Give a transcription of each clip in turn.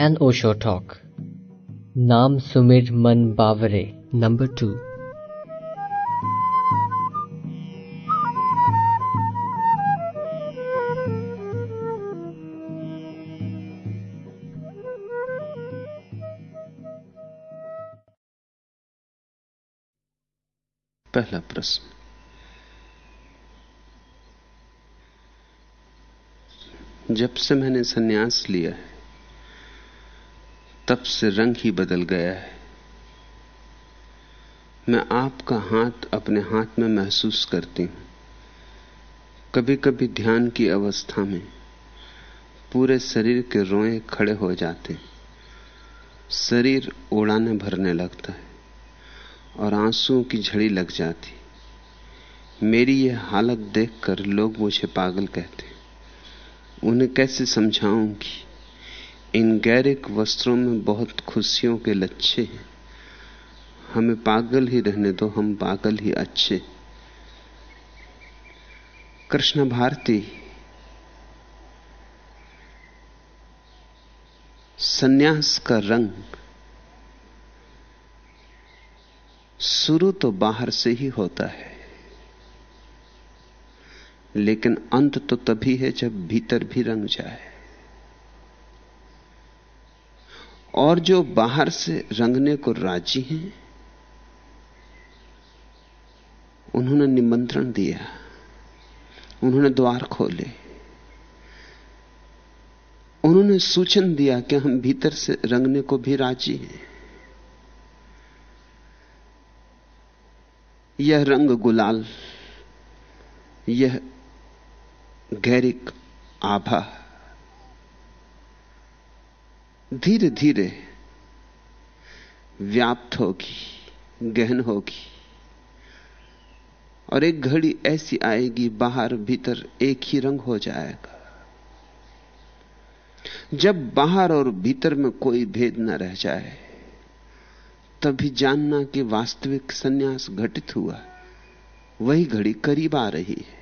N Osho talk नाम सुमिर मन बावरे नंबर टू पहला प्रश्न जब से मैंने सन्यास लिया है तब से रंग ही बदल गया है। मैं आपका हाथ अपने हाथ में महसूस करती हूँ। कभी कभी ध्यान की अवस्था में पूरे शरीर के रोए खड़े हो जाते शरीर उड़ाने भरने लगता है और आंसुओं की झड़ी लग जाती मेरी यह हालत देखकर लोग मुझे पागल कहते उन्हें कैसे समझाऊं कि इन गैरिक वस्त्रों में बहुत खुशियों के लच्छे हैं। हमें पागल ही रहने दो, हम पागल ही अच्छे। कृष्ण भारती, सन्यास का रंग शुरू तो बाहर से ही होता है, लेकिन अंत तो तभी है जब भीतर भी रंग जाए। और जो बाहर से रंगने को राज़ी हैं, उन्होंने निमंत्रण दिया, उन्होंने द्वार खोले, उन्होंने सूचन दिया कि हम भीतर से रंगने को भी राज़ी हैं। यह रंग गुलाल, यह गैरिक आभा धीरे धीरे व्याप्त होगी, गहन होगी। और एक घड़ी ऐसी आएगी, बाहर भीतर एक ही रंग हो जाएगा। जब बाहर और भीतर में कोई भेद न रह जाए, तभी जानना कि वास्तविक सन्यास घटित हुआ, वही घड़ी करीब आ रही है।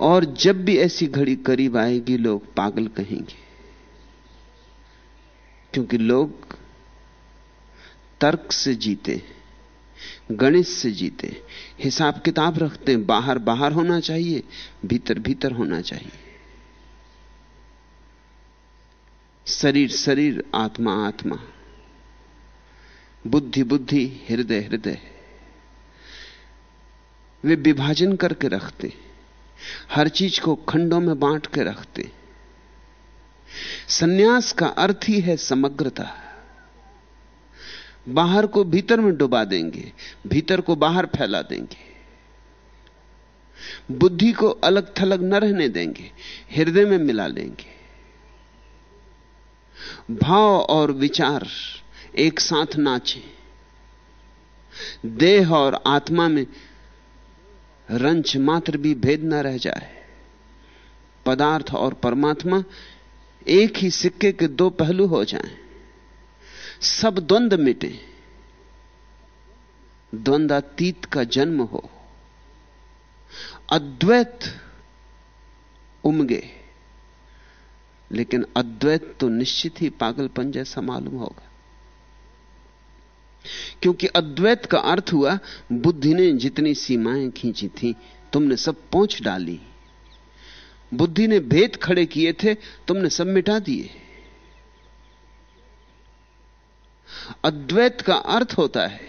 और जब भी ऐसी घड़ी करीब आएगी, लोग पागल कहेंगे। क्योंकि लोग तर्क से जीते, गणित से जीते, हिसाब किताब रखते हैं, बाहर बाहर होना चाहिए, भीतर भीतर होना चाहिए। शरीर शरीर, आत्मा आत्मा। बुद्धि बुद्धि, हृदय हृदय। वे विभाजन करके रखते, हर चीज़ को खंडों में बांट के रखते। सन्यास का अर्थ ही है समग्रता। बाहर को भीतर में डुबा देंगे, भीतर को बाहर फैला देंगे। बुद्धि को अलग थलग न रहने देंगे, हृदय में मिला लेंगे। भाव और विचार एक साथ नाचे। देह और आत्मा में रंच मात्र भी भेद न रह जाए। पदार्थ और परमात्मा एक ही सिक्के के दो पहलू हो जाएँ, सब द्वंद मिटे। द्वंद्वातीत का जन्म हो। अद्वैत उमगे। लेकिन अद्वैत तो निश्चित ही पागलपन जैसा मालूम होगा। क्योंकि अद्वैत का अर्थ हुआ बुद्धि ने जितनी सीमाएँ खींची थी तुमने सब पहुँच डाली। बुद्धि ने भेद खड़े किए थे, तुमने सब मिटा दिए। अद्वैत का अर्थ होता है,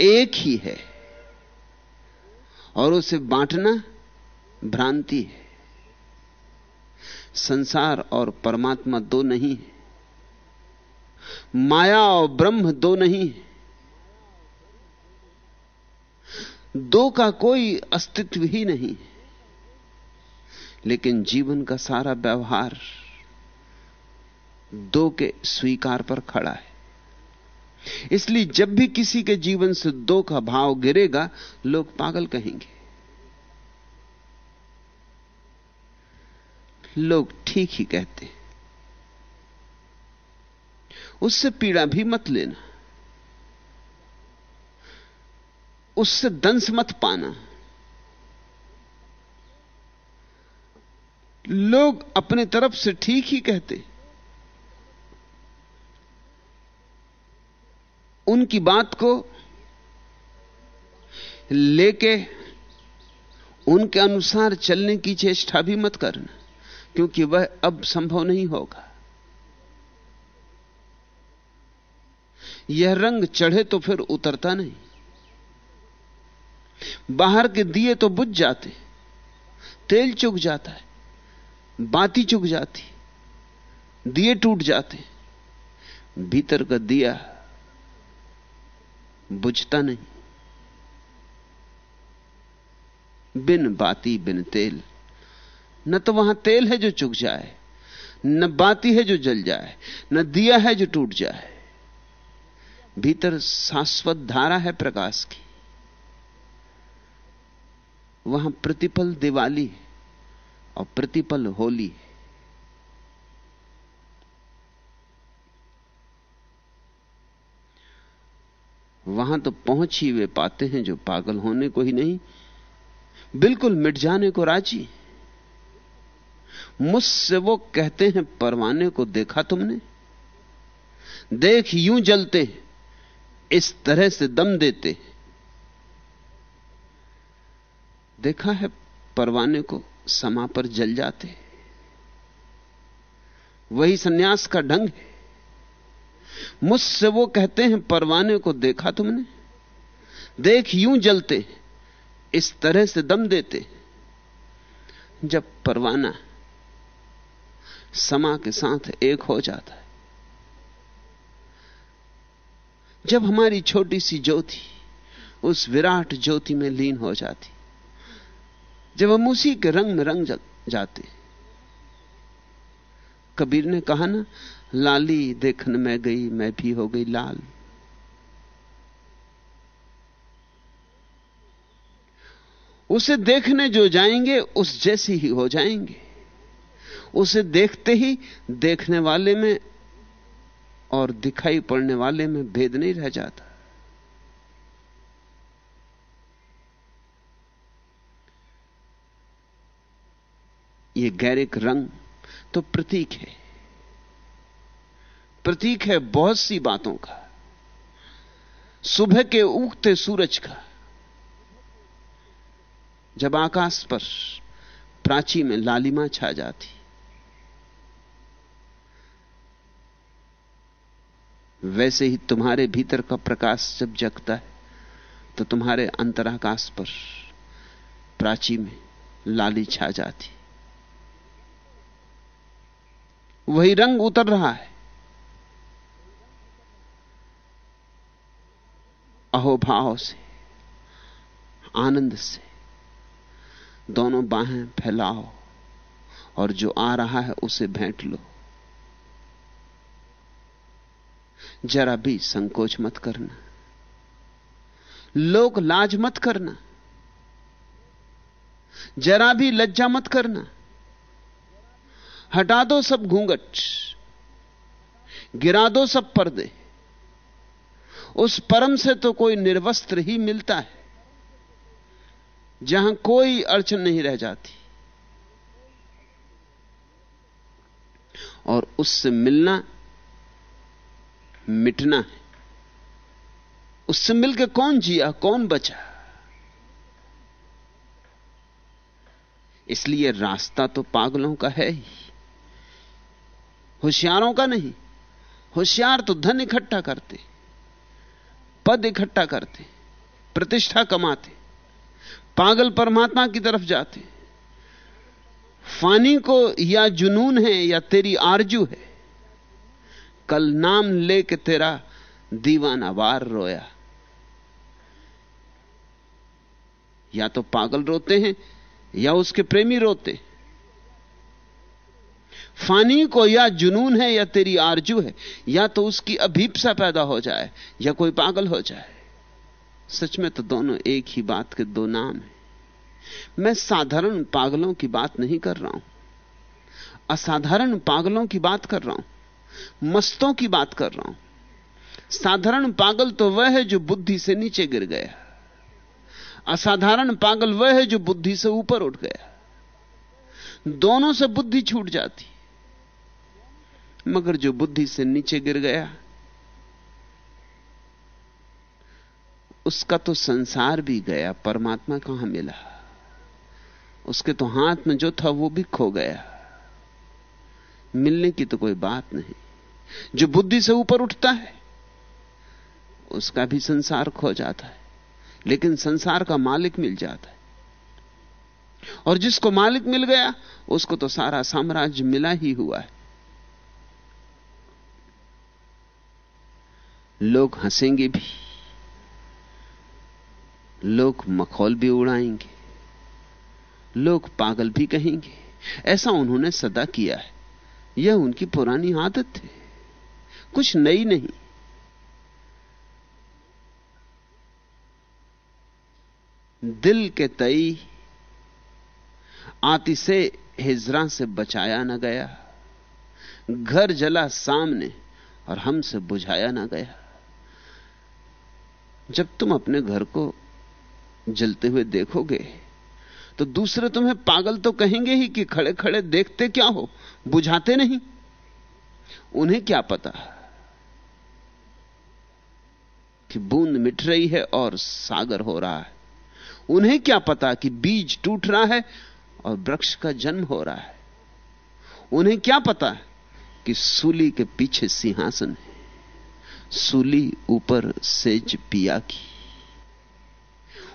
एक ही है, और उसे बांटना भ्रांति है। संसार और परमात्मा दो नहीं है, माया और ब्रह्म दो नहीं है। दो का कोई अस्तित्व ही नहीं लेकिन जीवन का सारा व्यवहार दो के स्वीकार पर खड़ा है। इसलिए जब भी किसी के जीवन से दो का भाव गिरेगा, लोग पागल कहेंगे। लोग ठीक ही कहते उससे पीड़ा भी मत लेना। उससे दंश मत पाना। लोग अपने तरफ़ से ठीक ही कहते। उनकी बात को लेके उनके अनुसार चलने की चेष्टा भी मत करना, क्योंकि वह अब संभव नहीं होगा। यह रंग चढ़े तो फिर उतरता नहीं। बाहर के दिए तो बुझ जाते, तेल चुक जाता है। बाती चुक जाती, दिए टूट जाते, भीतर का दिया बुझता नहीं। बिन बाती, बिन तेल, न तो वहाँ तेल है जो चुक जाए, न बाती है जो जल जाए, न दिया है जो टूट जाए। भीतर शाश्वत धारा है प्रकाश की। वहाँ प्रतिपल दिवाली है। और प्रतिपल होली। वहाँ तो पहुँच ही वे पाते हैं जो पागल होने को ही नहीं। बिल्कुल मिट जाने को राज़ी। मुझसे वो कहते हैं, परवाने को देखा तुमने? देख, यूँ जलते इस तरह से दम देते देखा है परवाने को? समा पर जल जाते वही सन्यास का ढंग है। मुझसे वो कहते हैं, परवाने को देखा तुमने? देख, यूँ जलते इस तरह से दम देते जब परवाना समा के साथ एक हो जाता है, जब हमारी छोटी सी ज्योति उस विराट ज्योति में लीन हो जाती जब हम उसी के रंग में रंग जाते कबीर ने कहा ना, लाली देखने में गई, मैं भी हो गई लाल। उसे देखने जो जाएँगे, उस जैसी ही हो जाएँगे। उसे देखते ही देखने वाले में और दिखाई पड़ने वाले में भेद नहीं रह जाता। ये गैरिक रंग तो प्रतीक है। प्रतीक है बहुत सी बातों का। सुबह के उगते सूरज का। जब आकाश पर प्राची में लालिमा छा जाती। वैसे ही तुम्हारे भीतर का प्रकाश जब जगता है तो तुम्हारे अंतराकाश पर प्राची में लाली छा जाती। वही रंग उतर रहा है। अहोभाव से, आनंद से, दोनों बाहें फैलाओ और जो आ रहा है उसे भेंट लो। जरा भी संकोच मत करना। लोक लाज मत करना। जरा भी लज्जा मत करना। हटा दो सब घूंघट, गिरा दो सब पर्दे। उस परम से तो कोई निर्वस्त्र ही मिलता है, जहाँ कोई अड़चन नहीं रह जाती। और उससे मिलना, मिटना है। उससे मिलकर कौन जिया, कौन बचा? इसलिए रास्ता तो पागलों का है ही। होशियारों का नहीं, होशियार तो धन इकट्ठा करते, पद इकट्ठा करते, प्रतिष्ठा कमाते, पागल परमात्मा की तरफ़ जाते। फानी को या जुनून है या तेरी आरज़ू है, कल नाम लेके तेरा दीवाना वार रोया। या तो पागल रोते हैं या उसके प्रेमी रोते फानी को या जुनून है या तेरी आरज़ू है, या तो उसकी अभीपसा पैदा हो जाए, या कोई पागल हो जाए। सच में तो दोनों एक ही बात के दो नाम हैं। मैं साधारण पागलों की बात नहीं कर रहा हूँ। असाधारण पागलों की बात कर रहा हूँ। मस्तों की बात कर रहा हूँ। साधारण पागल तो वह है जो बुद्धि से नीचे गिर गया। असाधारण पागल वह है जो बुद्धि से ऊपर उठ गया। दोनों से बुद्धि छूट जाती। मगर जो बुद्धि से नीचे गिर गया, उसका तो संसार भी गया, परमात्मा कहाँ मिला? उसके तो हाथ में जो था वो भी खो गया। मिलने की तो कोई बात नहीं। जो बुद्धि से ऊपर उठता है, उसका भी संसार खो जाता है। लेकिन संसार का मालिक मिल जाता है। और जिसको मालिक मिल गया, उसको तो सारा साम्राज्य मिला ही हुआ है। लोग हंसेंगे भी, लोग मखौल भी उड़ाएँगे, लोग पागल भी कहेंगे। ऐसा उन्होंने सदा किया है। यह उनकी पुरानी आदत है। कुछ नई नहीं। दिल के तई आती से हिजरा से बचाया ना गया। घर जला सामने और हमसे बुझाया ना गया। जब तुम अपने घर को जलते हुए देखोगे तो दूसरे तुम्हें पागल तो कहेंगे ही कि खड़े खड़े देखते क्या हो, बुझाते नहीं। उन्हें क्या पता कि बूंद मिट रही है और सागर हो रहा है। उन्हें क्या पता कि बीज टूट रहा है और वृक्ष का जन्म हो रहा है। उन्हें क्या पता कि सूली के पीछे सिंहासन है। सूली ऊपर सेज पिया की।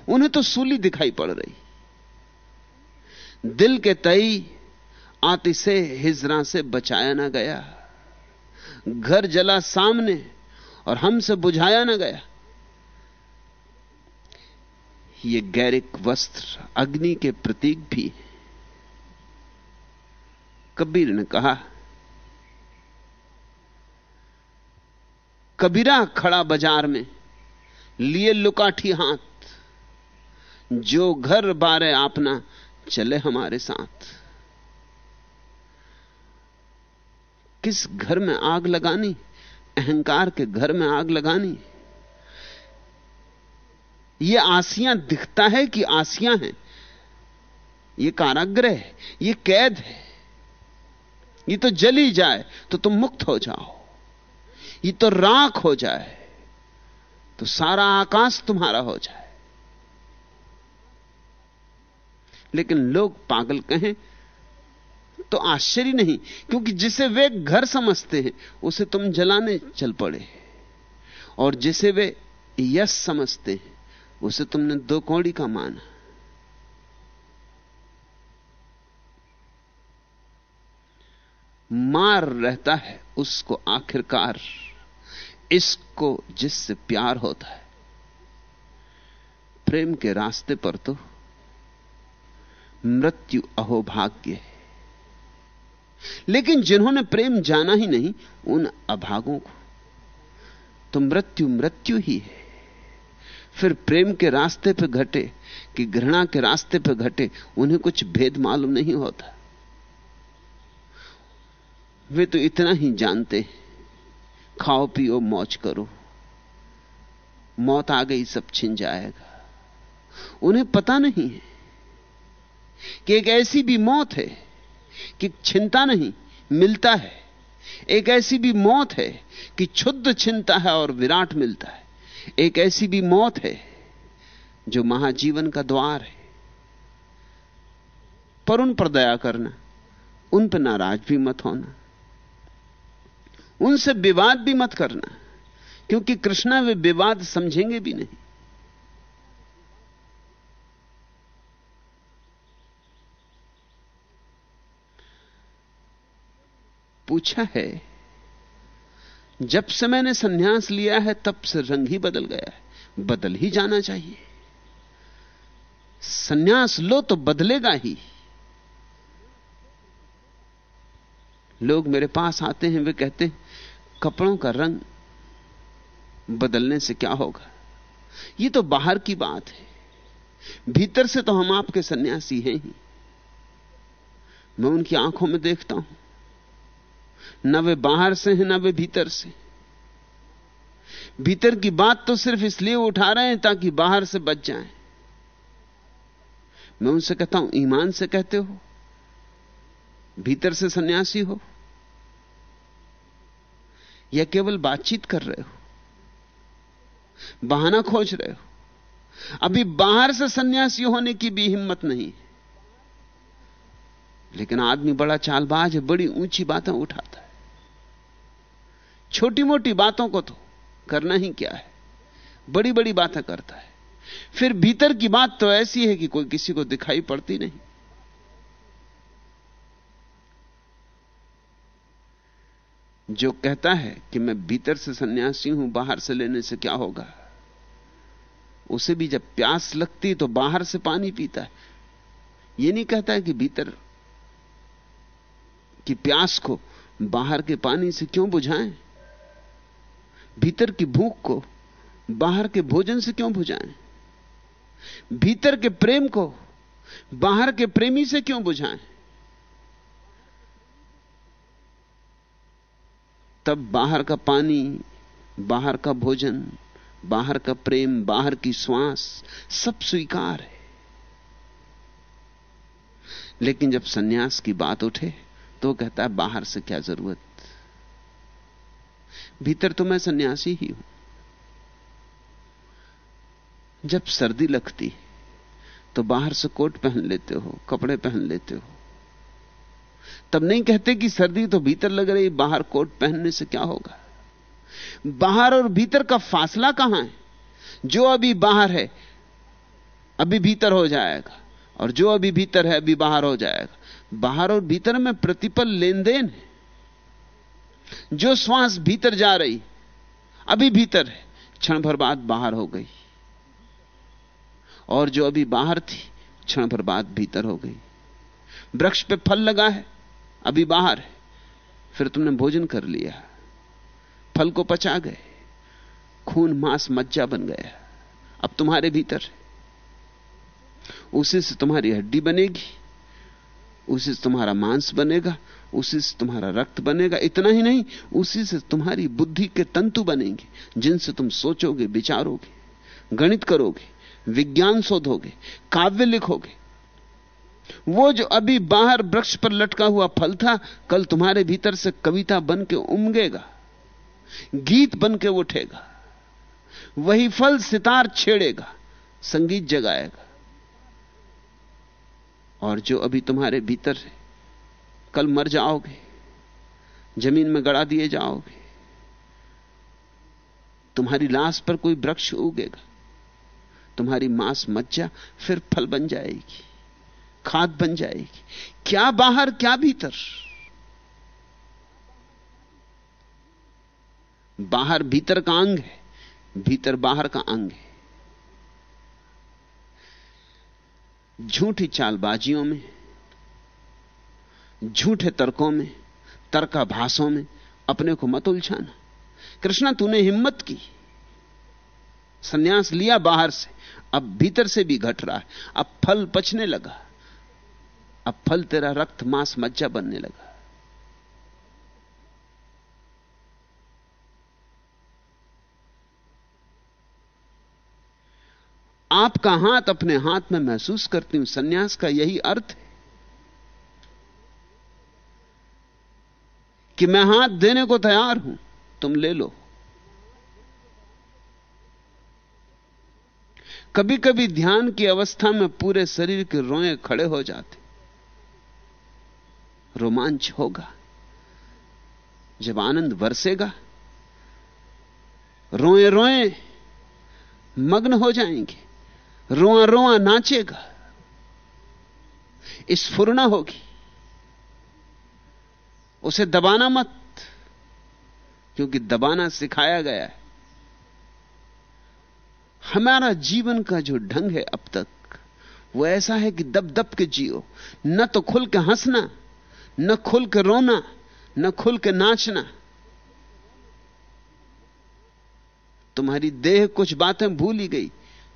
उन्हें तो सूली दिखाई पड़ रही। दिल के तई आती से हिजरा से बचाया ना गया। घर जला सामने और हमसे बुझाया ना गया। ये गैरिक वस्त्र अग्नि के प्रतीक भी है। कबीर ने कहा कबीरा खड़ा बाज़ार में, लिए लुकाठी हाथ, जो घर बारे आपना, चले हमारे साथ। किस घर में आग लगानी, अहंकार के घर में आग लगानी? ये आसियाँ दिखता है कि आसियाँ हैं? ये काराग्रह है, ये कैद है। ये तो जली जाए तो तुम मुक्त हो जाओ। ये तो राख हो जाए तो सारा आकाश तुम्हारा हो जाए। लेकिन लोग पागल कहें तो आश्चर्य नहीं, क्योंकि जिसे वे घर समझते हैं, उसे तुम जलाने चल पड़े। और जिसे वे यश समझते हैं, उसे तुमने दो कौड़ी का माना। मार रहता है उसको आखिरकार। इसको जिससे प्यार होता है, प्रेम के रास्ते पर तो मृत्यु अहोभाग्य है। लेकिन जिन्होंने प्रेम जाना ही नहीं, उन अभागों को तो मृत्यु मृत्यु ही है। फिर प्रेम के रास्ते पर घटे कि घृणा के रास्ते पर घटे, उन्हें कुछ भेद मालूम नहीं होता। वे तो इतना ही जानते खाओ, पियो, मौज करो। मौत आ गई, सब छिन जाएगा। उन्हें पता नहीं है कि एक ऐसी भी मौत है कि छिनता नहीं, मिलता है। एक ऐसी भी मौत है कि क्षुद्ध छिनता है और विराट मिलता है। एक ऐसी भी मौत है जो महाजीवन का द्वार है। पर उन पर दया करना, उन पर नाराज़ भी मत होना। उनसे विवाद भी मत करना, क्योंकि कृष्णा वे विवाद समझेंगे भी नहीं। पूछा है, जब से मैंने सन्यास लिया है, तब से रंग ही बदल गया है, बदल ही जाना चाहिए। सन्यास लो तो बदलेगा ही। लोग मेरे पास आते हैं, वे कहते हैं कपड़ों का रंग बदलने से क्या होगा? ये तो बाहर की बात है। भीतर से तो हम आपके सन्यासी हैं ही। मैं उनकी आँखों में देखता हूँ। न वे बाहर से हैं, न वे भीतर से। भीतर की बात तो सिर्फ़ इसलिए उठा रहे हैं ताकि बाहर से बच जाएँ। मैं उनसे कहता हूँ, ईमान से कहते हो। भीतर से सन्यासी हो। या केवल बातचीत कर रहे हो? बहाना खोज रहे हो? अभी बाहर से सन्यासी होने की भी हिम्मत नहीं लेकिन आदमी बड़ा चालबाज है, बड़ी ऊँची बातें उठाता है। छोटी मोटी बातों को तो करना ही क्या है? बड़ी बड़ी बातें करता है। फिर भीतर की बात तो ऐसी है कि कोई किसी को दिखाई पड़ती नहीं। जो कहता है कि मैं भीतर से सन्यासी हूँ, बाहर से लेने से क्या होगा? उसे भी जब प्यास लगती तो बाहर से पानी पीता है। यह नहीं कहता है कि भीतर की प्यास को बाहर के पानी से क्यों बुझाएँ? भीतर की भूख को बाहर के भोजन से क्यों बुझाएँ? भीतर के प्रेम को बाहर के प्रेमी से क्यों बुझाएँ? तब बाहर का पानी, बाहर का भोजन, बाहर का प्रेम, बाहर की श्वास, सब स्वीकार है। लेकिन जब सन्यास की बात उठे तो कहता है, बाहर से क्या ज़रूरत? भीतर तो मैं सन्यासी ही हूँ। जब सर्दी लगती तो बाहर से कोट पहन लेते हो, कपड़े पहन लेते हो तब नहीं कहते कि सर्दी तो भीतर लग रही, बाहर कोट पहनने से क्या होगा? बाहर और भीतर का फासला कहाँ है? जो अभी बाहर है, अभी भीतर हो जाएगा, और जो अभी भीतर है, अभी बाहर हो जाएगा। बाहर और भीतर में प्रतिपल लेन देन है। जो श्वास भीतर जा रही, अभी भीतर है, क्षण भर बाद बाहर हो गई। और जो अभी बाहर थी, क्षण भर बाद भीतर हो गई। वृक्ष पे फल लगा है अभी बाहर है। फिर तुमने भोजन कर लिया। फल को पचा गए। खून, मांस, मज्जा बन गया। अब तुम्हारे भीतर उसी से तुम्हारी हड्डी बनेगी। उसी से तुम्हारा मांस बनेगा। उसी से तुम्हारा रक्त बनेगा। इतना ही नहीं, उसी से तुम्हारी बुद्धि के तंतु बनेंगे, जिनसे तुम सोचोगे, विचारोगे, गणित करोगे, विज्ञान शोधोगे, काव्य लिखोगे। वो जो अभी बाहर वृक्ष पर लटका हुआ फल था, कल तुम्हारे भीतर से कविता बन के उमगेगा, गीत बन के उठेगा, वही फल सितार छेड़ेगा, संगीत जगाएगा। और जो अभी तुम्हारे भीतर है, कल मर जाओगे, ज़मीन में गड़ा दिए जाओगे, तुम्हारी लाश पर कोई वृक्ष उगेगा, तुम्हारी मांस मज्जा फिर फल बन जाएगी। खाद बन जाएगी। क्या बाहर, क्या भीतर? बाहर भीतर का अंग है, भीतर बाहर का अंग है। झूठी चालबाजियों में, झूठे तर्कों में, तर्काभासों में अपने को मत उलझाना। कृष्णा, तूने हिम्मत की। सन्यास लिया बाहर से, अब भीतर से भी घट रहा है। अब फल पचने लगा। अब फल तेरा रक्त मांस मज्जा बनने लगा। आपका हाथ अपने हाथ में महसूस करती हूँ, सन्यास का यही अर्थ है कि मैं हाथ देने को तैयार हूँ, तुम ले लो। कभी कभी ध्यान की अवस्था में पूरे शरीर के रोए खड़े हो जाते। रोमांच होगा, जब आनंद बरसेगा रोए रोए मग्न हो जाएँगे रोआ रोआ नाचेगा स्फुरना होगी। उसे दबाना मत, क्योंकि दबाना सिखाया गया है। हमारा जीवन का जो ढंग है अब तक, वो ऐसा है कि दब दब के जियो, न तो खुल के हंसना न खुल के रोना न खुल के नाचना। तुम्हारी देह कुछ बातें भूल गई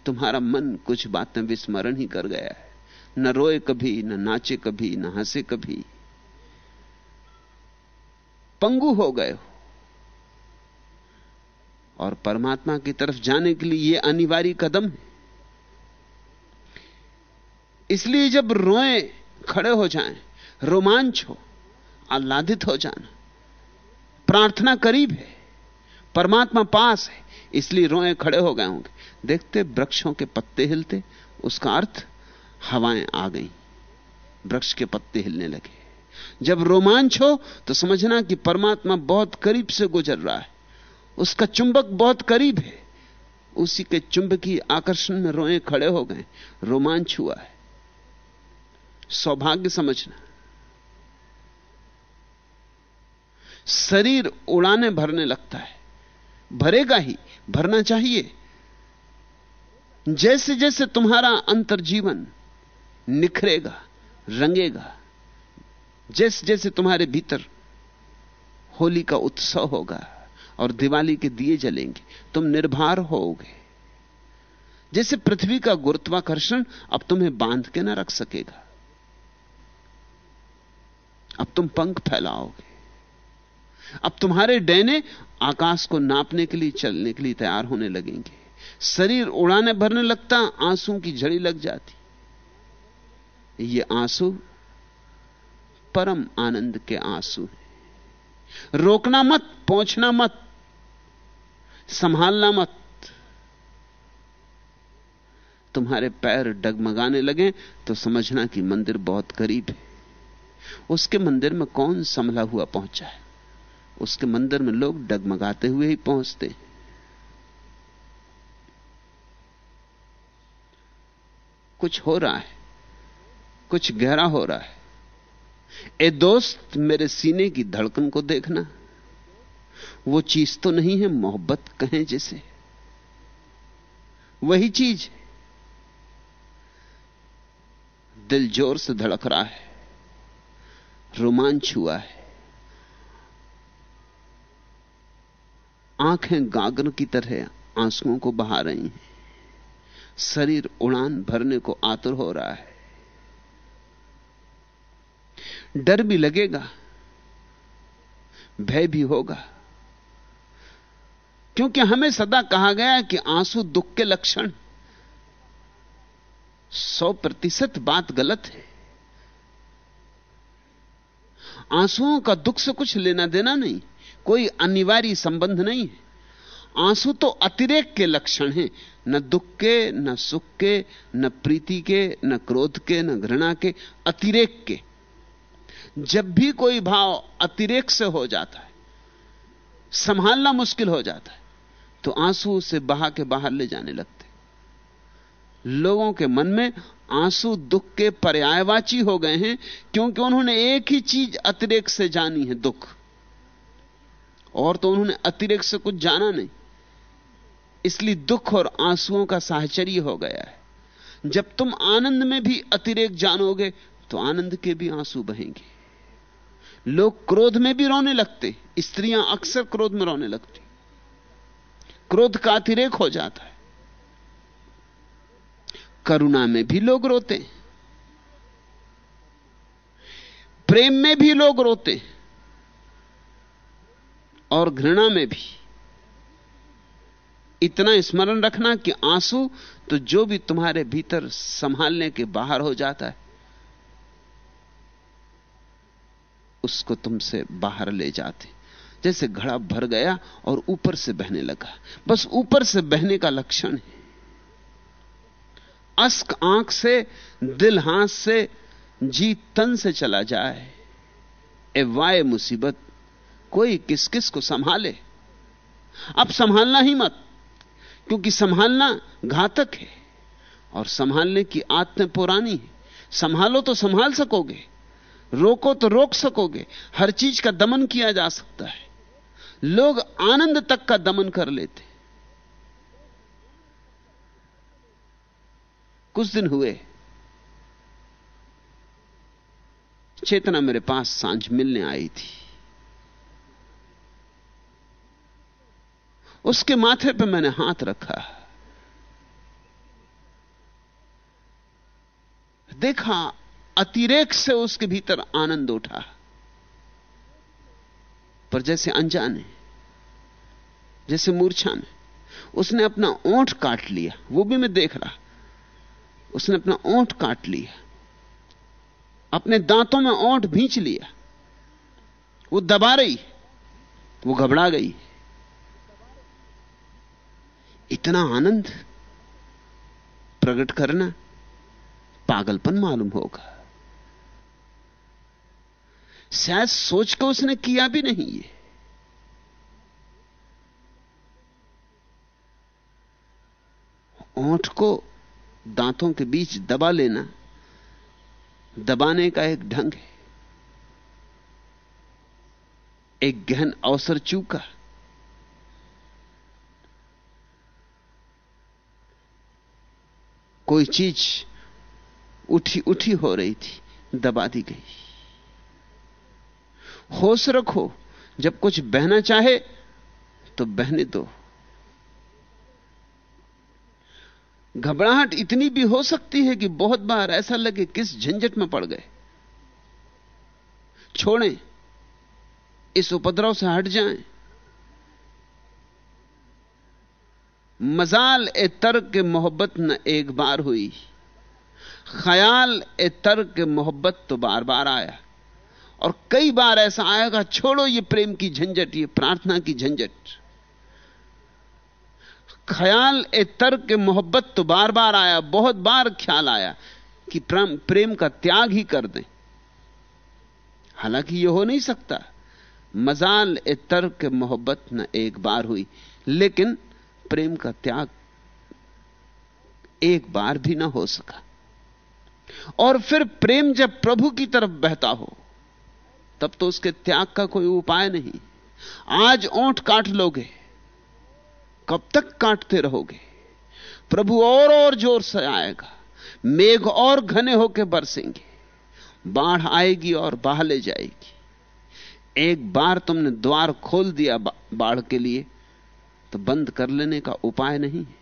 तुम्हारा मन कुछ बातें विस्मरण ही कर गया है। न रोए कभी न नाचे कभी न हंसे कभी। पंगु हो गए हो। और परमात्मा की तरफ़ जाने के लिए यह अनिवार्य कदम है। इसलिए जब रोए खड़े हो जाएँ, रोमांच हो, आह्लादित हो जाना। प्रार्थना करीब है, परमात्मा पास है, इसलिए रोए खड़े हो गए होंगे। देखते वृक्षों के पत्ते हिलते, उसका अर्थ, हवाएँ आ गई, वृक्ष के पत्ते हिलने लगे। जब रोमांच हो तो समझना कि परमात्मा बहुत करीब से गुजर रहा है, उसका चुंबक बहुत करीब है, उसी के चुंबकीय आकर्षण में रोए खड़े हो गए, रोमांच हुआ है। सौभाग्य समझना शरीर उड़ाने भरने लगता है। भरेगा ही, भरना चाहिए। जैसे जैसे तुम्हारा अंतर जीवन निखरेगा, रंगेगा, जैसे जैसे तुम्हारे भीतर होली का उत्सव होगा और दिवाली के दिए जलेंगे, तुम निर्भर होोगे। जैसे पृथ्वी का गुरुत्वाकर्षण अब तुम्हें बाँध के ना रख सकेगा, अब तुम पंख फैलाओगे। अब तुम्हारे डैने आकाश को नापने के लिए, चलने के लिए तैयार होने लगेंगे। शरीर उड़ाने भरने लगता आँसू की झड़ी लग जाती। ये आँसू परम आनंद के आँसू हैं। रोकना मत, पहुँचना मत, संभालना मत। तुम्हारे पैर डगमगाने लगे तो समझना कि मंदिर बहुत करीब है। उसके मंदिर में कौन संभला हुआ पहुँचा है? उसके मंदिर में लोग डगमगाते हुए ही पहुँचते हैं। कुछ हो रहा है, कुछ गहरा हो रहा है। ए दोस्त, मेरे सीने की धड़कन को देखना। वो चीज़ तो नहीं है मोहब्बत कहें जिसे। वही चीज़ दिल ज़ोर से धड़क रहा है। रोमांच हुआ है। आँखें गागर की तरह आंसुओं को बहा रही हैं। शरीर उड़ान भरने को आतुर हो रहा है। डर भी लगेगा, भय भी होगा, क्योंकि हमें सदा कहा गया कि आँसू दुख के लक्षण। सौ प्रतिशत बात गलत है। आंसुओं का दुख से कुछ लेना देना नहीं कोई अनिवार्य संबंध नहीं है। आँसू तो अतिरेक के लक्षण हैं। न दुख के, न सुख के, न प्रीति के, न क्रोध के, न घृणा के, अतिरेक के। जब भी कोई भाव अतिरेक से हो जाता है, संभालना मुश्किल हो जाता है तो आँसू उसे बहा के बाहर ले जाने लगते लोगों के मन में आँसू दुख के पर्यायवाची हो गए हैं, क्योंकि उन्होंने एक ही चीज़ अतिरेक से जानी है, दुख। और तो उन्होंने अतिरेक से कुछ जाना नहीं। इसलिए दुख और आंसुओं का साहचर्य हो गया है। जब तुम आनंद में भी अतिरेक जानोगे तो आनंद के भी आँसू बहेंगे। लोग क्रोध में भी रोने लगते, स्त्रियाँ अक्सर क्रोध में रोने लगती। क्रोध का अतिरेक हो जाता है। करुणा में भी लोग रोते। प्रेम में भी लोग रोते। और घृणा में भी। इतना स्मरण रखना कि आँसू तो जो भी तुम्हारे भीतर संभालने के बाहर हो जाता है, उसको तुमसे बाहर ले जाते। जैसे घड़ा भर गया और ऊपर से बहने लगा। बस ऊपर से बहने का लक्षण है। अस्क आँख से, दिल हाथ से, जी तन से चला जाए। ए वाय मुसीबत। कोई किस किस को संभाले। अब संभालना ही मत, क्योंकि संभालना घातक है, और संभालने की आत्म पुरानी है। संभालो तो संभाल सकोगे, रोको तो रोक सकोगे, हर चीज़ का दमन किया जा सकता है। लोग आनंद तक का दमन कर लेते। कुछ दिन हुए, चेतना मेरे पास साँझ मिलने आई थी। उसके माथे पे मैंने हाथ रखा देखा, अतिरेक से उसके भीतर आनंद उठा। पर जैसे अनजाने जैसे मूर्छा में, उसने अपना ओंठ काट लिया। वो भी मैं देख रहा। उसने अपना ओंठ काट लिया। अपने दांतों में ओंठ भींच लिया। वो दबा रही, वो घबरा गई। इतना आनंद प्रकट करना पागलपन मालूम होगा। शायद सोच को उसने किया भी नहीं ये। ओठ को दांतों के बीच दबा लेना दबाने का एक ढंग है। एक गहन अवसर चूका। कोई चीज़ उठी उठी हो रही थी, दबा दी गई। होश रखो, जब कुछ बहना चाहे तो बहने दो। घबराहट इतनी भी हो सकती है कि बहुत बार ऐसा लगे किस झंझट में पड़ गए। छोड़ें, इस उपद्रव से हट जाएँ। मजाल ए तर्क मोहब्बत न एक बार हुई। ख्याल ए तर्क मोहब्बत तो बार बार आया। और कई बार ऐसा आएगा छोड़ो ये प्रेम की झंझट, ये प्रार्थना की झंझट। ख्याल ए तर्क मोहब्बत तो बार बार आया, बहुत बार ख्याल आया कि प्रेम का त्याग ही कर दें। हालाँकि यह हो नहीं सकता। मजाल ए तर्क मोहब्बत न एक बार हुई। लेकिन प्रेम का त्याग एक बार भी ना हो सका। और फिर प्रेम जब प्रभु की तरफ़ बहता हो, तब तो उसके त्याग का कोई उपाय नहीं। आज ओंठ काट लोगे, कब तक काटते रहोगे? प्रभु और और ज़ोर से आएगा, मेघ और घने होकर बरसेंगे, बाढ़ आएगी और बहा ले जाएगी। एक बार तुमने द्वार खोल दिया बाढ़ के लिए तो बंद कर लेने का उपाय नहीं है।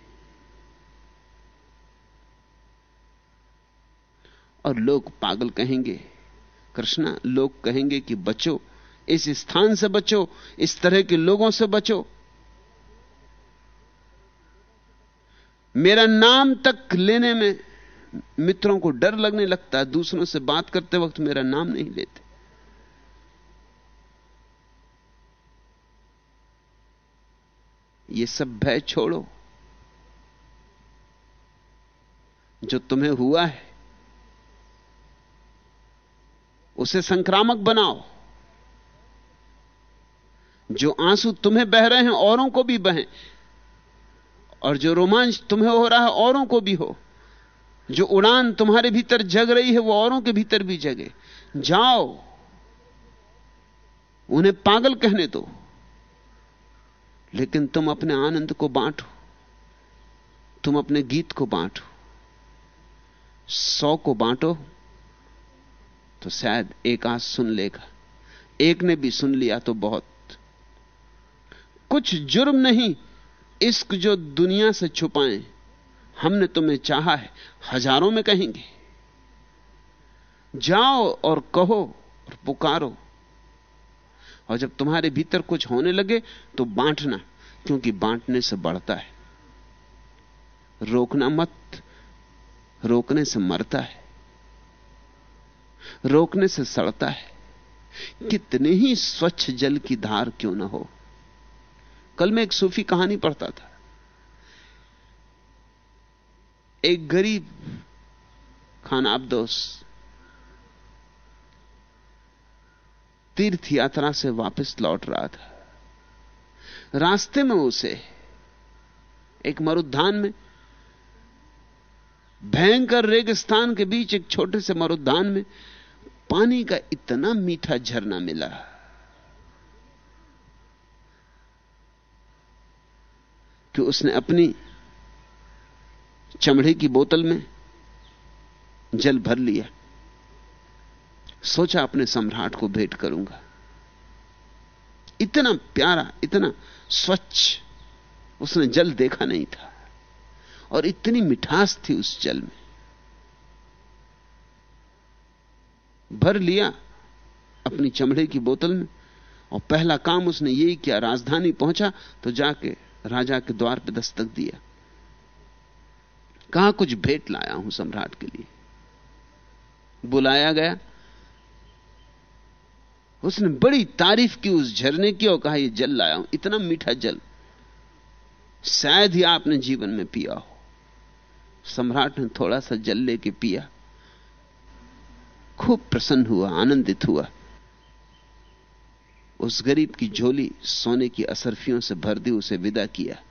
और लोग पागल कहेंगे, कृष्णा, लोग कहेंगे कि बचो, इस स्थान से बचो, इस तरह के लोगों से बचो। मेरा नाम तक लेने में मित्रों को डर लगने लगता है, दूसरों से बात करते वक्त मेरा नाम नहीं लेते। ये सब भय छोड़ो। जो तुम्हें हुआ है, उसे संक्रामक बनाओ। जो आँसू तुम्हें बह रहे हैं, औरों को भी बहें। और जो रोमांच तुम्हें हो रहा है, औरों को भी हो। जो उड़ान तुम्हारे भीतर जग रही है, वो औरों के भीतर भी जगे। जाओ। उन्हें पागल कहने दो। लेकिन तुम अपने आनंद को बांटो। तुम अपने गीत को बांटो। सौ को बांटो तो शायद एक आज सुन लेगा। एक ने भी सुन लिया तो बहुत। कुछ जुर्म नहीं, इश्क जो दुनिया से छुपाएँ, हमने तुम्हें चाहा है, हज़ारों में कहेंगे। जाओ और कहो और पुकारो। और जब तुम्हारे भीतर कुछ होने लगे तो बांटना, क्योंकि बांटने से बढ़ता है। रोकना मत, रोकने से मरता है। रोकने से सड़ता है। कितने ही स्वच्छ जल की धार क्यों ना हो। कल मैं एक सूफी कहानी पढ़ता था। एक गरीब खान अब्दोस तीर्थ यात्रा से वापस लौट रहा था। रास्ते में उसे एक मरुद्धान में, भयंकर रेगिस्तान के बीच एक छोटे से मरुद्धान में पानी का इतना मीठा झरना मिला। कि उसने अपनी चमड़े की बोतल में जल भर लिया। सोचा अपने सम्राट को भेंट करूँगा। इतना प्यारा, इतना स्वच्छ, उसने जल देखा नहीं था। और इतनी मिठास थी उस जल में। भर लिया अपनी चमड़े की बोतल में, और पहला काम उसने यही किया, राजधानी पहुँचा तो जाके राजा के द्वार पर दस्तक दिया। कहा, कुछ भेंट लाया हूँ सम्राट के लिए। बुलाया गया उसने बड़ी तारीफ़ की उस झरने की और कहा यह जल लाया हूँ, इतना मीठा जल। शायद ही आपने जीवन में पिया हो। सम्राट ने थोड़ा सा जल लेके पिया। खूब प्रसन्न हुआ, आनंदित हुआ। उस गरीब की झोली सोने की असरफियों से भर दी, उसे विदा किया।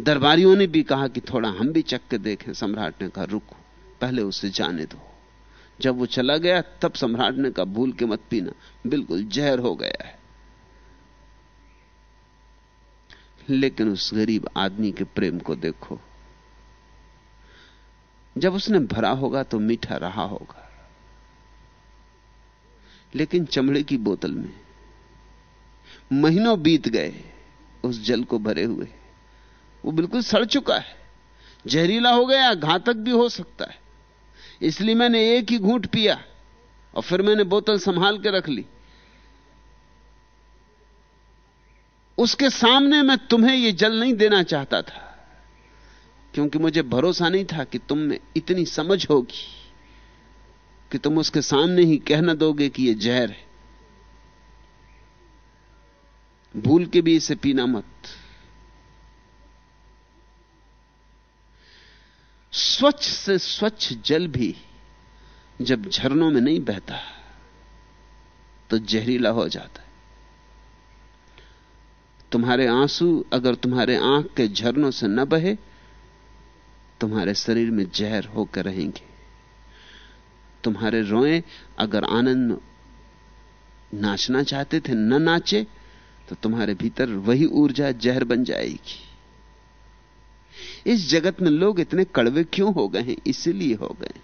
दरबारियों ने भी कहा कि थोड़ा हम भी चक के देखें, सम्राट ने कहा, रुको, पहले उसे जाने दो। जब वो चला गया, तब सम्राट ने कहा, भूल के मत पीना। बिल्कुल, जहर हो गया है। लेकिन उस गरीब आदमी के प्रेम को देखो। जब उसने भरा होगा तो मीठा रहा होगा। लेकिन चमड़े की बोतल में महीनों बीत गए उस जल को भरे हुए। वो बिल्कुल सड़ चुका है। जहरीला हो गया, घातक भी हो सकता है। इसलिए मैंने एक ही घूंट पिया और फिर मैंने बोतल संभाल के रख ली। उसके सामने मैं तुम्हें यह जल नहीं देना चाहता था, क्योंकि मुझे भरोसा नहीं था कि तुम में इतनी समझ होगी कि तुम उसके सामने ही कहना दोगे कि यह जहर है। भूल के भी इसे पीना मत। स्वच्छ से स्वच्छ जल भी जब झरनों में नहीं बहता तो जहरीला हो जाता है। तुम्हारे आँसू अगर तुम्हारे आँख के झरनों से न बहे, तुम्हारे शरीर में जहर होकर रहेंगे। तुम्हारे रोए अगर आनंद नाचना चाहते थे, न नाचे तो तुम्हारे भीतर वही ऊर्जा जहर बन जाएगी। इस जगत में लोग इतने कड़वे क्यों हो गए हैं? इसीलिए हो गए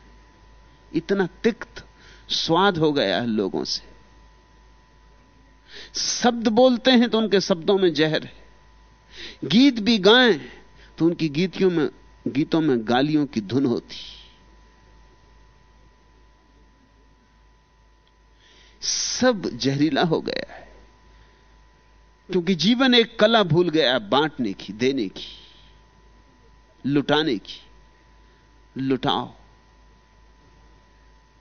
इतना तिक्त स्वाद हो गया है लोगों से। शब्द बोलते हैं तो उनके शब्दों में जहर है। गीत भी गाएँ तो उनकी गीतियों में, गीतों में गालियों की धुन होती। सब जहरीला हो गया है। क्योंकि जीवन एक कला भूल गया है बांटने की, देने की। लुटाने की। लुटाओ।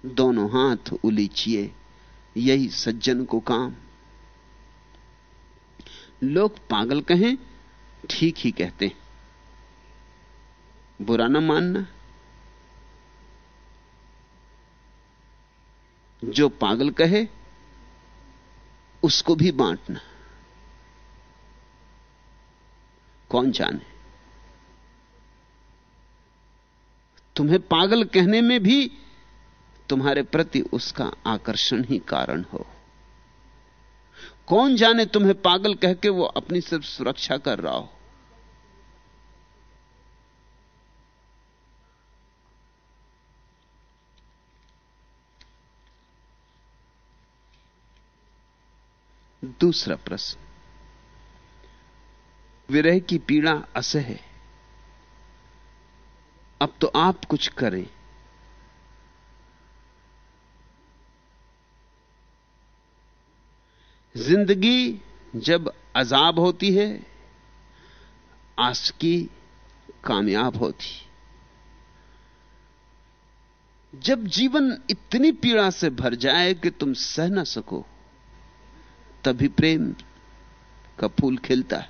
दोनों हाथ उलीचिए, यही सज्जन को काम। लोग पागल कहें, ठीक ही कहते हैं। बुरा ना मानना। जो पागल कहे, उसको भी बांटना। कौन जाने? तुम्हें पागल कहने में भी तुम्हारे प्रति उसका आकर्षण ही कारण हो। कौन जाने तुम्हें पागल कह के वो अपनी सिर्फ़ सुरक्षा कर रहा हो? दूसरा प्रश्न। विरह की पीड़ा असह अब तो आप कुछ करें। ज़िंदगी जब अजाब होती है आसकी कामयाब होती। जब जीवन इतनी पीड़ा से भर जाए कि तुम सह ना सको, तभी प्रेम का फूल खिलता है।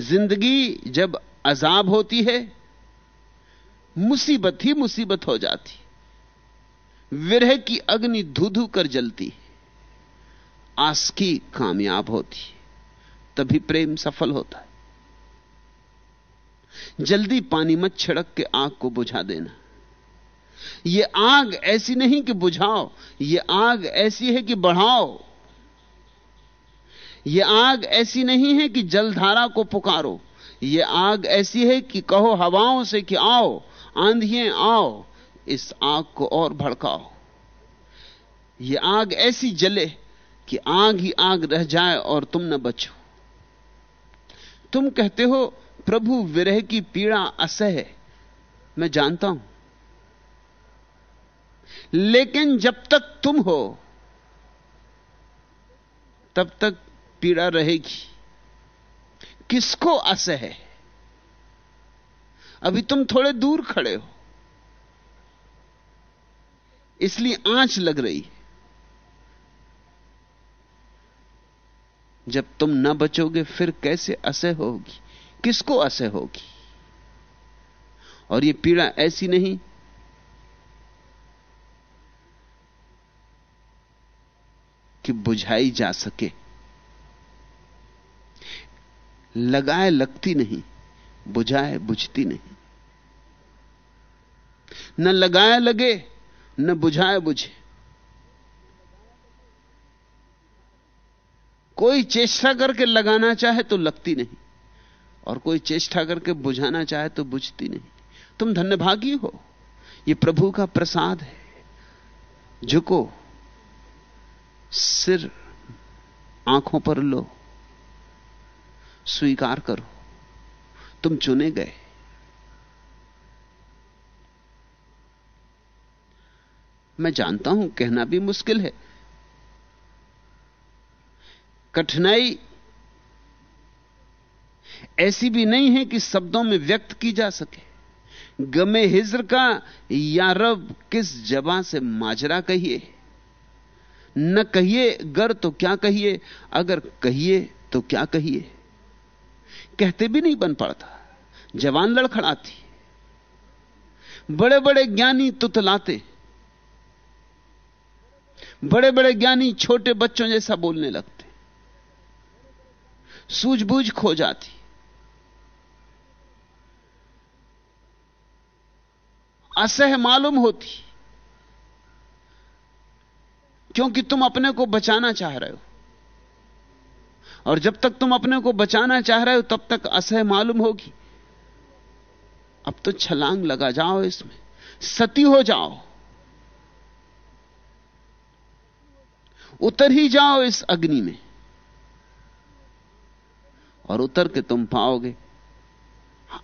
ज़िंदगी जब अजाब होती है मुसीबत ही मुसीबत हो जाती। विरह की अग्नि धू धू कर जलती। आसकी कामयाब होती। तभी प्रेम सफल होता है। जल्दी पानी मत छिड़क के आग को बुझा देना। यह आग ऐसी नहीं कि बुझाओ यह आग ऐसी है कि बढ़ाओ। यह आग ऐसी नहीं है कि जलधारा को पुकारो। यह आग ऐसी है कि कहो हवाओं से कि आओ। आंधियाँ आओ, इस आग को और भड़काओ। यह आग ऐसी जले कि आग ही आग रह जाए और तुम न बचो। तुम कहते हो, प्रभु विरह की पीड़ा असह मैं जानता हूँ। लेकिन जब तक तुम हो, तब तक पीड़ा रहेगी। किसको असह है? अभी तुम थोड़े दूर खड़े हो। इसलिए आँच लग रही। जब तुम न बचोगे, फिर कैसे असह होगी? किसको असह होगी? और ये पीड़ा ऐसी नहीं कि बुझाई जा सके। लगाए लगती नहीं। बुझाए, बुझती नहीं। न लगाए लगे, न बुझाए बुझे। कोई चेष्टा करके लगाना चाहे तो लगती नहीं, और कोई चेष्टा करके बुझाना चाहे तो बुझती नहीं। तुम धन्यभागी हो। यह प्रभु का प्रसाद है। झुको। सिर आँखों पर लो। स्वीकार करो। तुम चुने गए। मैं जानता हूँ कहना भी मुश्किल है। कठिनाई ऐसी भी नहीं है कि शब्दों में व्यक्त की जा सके। गमे हिज्र का या रब किस जबा से माजरा कहिए? न कहिए, गर तो क्या कहिए? अगर कहिए तो क्या कहिए? कहते भी नहीं बन पड़ता। जवान लड़खड़ाती। बड़े बड़े ज्ञानी तुतलाते। बड़े बड़े ज्ञानी छोटे बच्चों जैसा बोलने लगते। सूझबूझ खो जाती। असह मालूम होती। क्योंकि तुम अपने को बचाना चाह रहे हो। और जब तक तुम अपने को बचाना चाह रहे हो, तब तक असह मालूम होगी। अब तो छलांग लगा जाओ इसमें। सती हो जाओ। उतर ही जाओ इस अग्नि में। और उतर के तुम पाओगे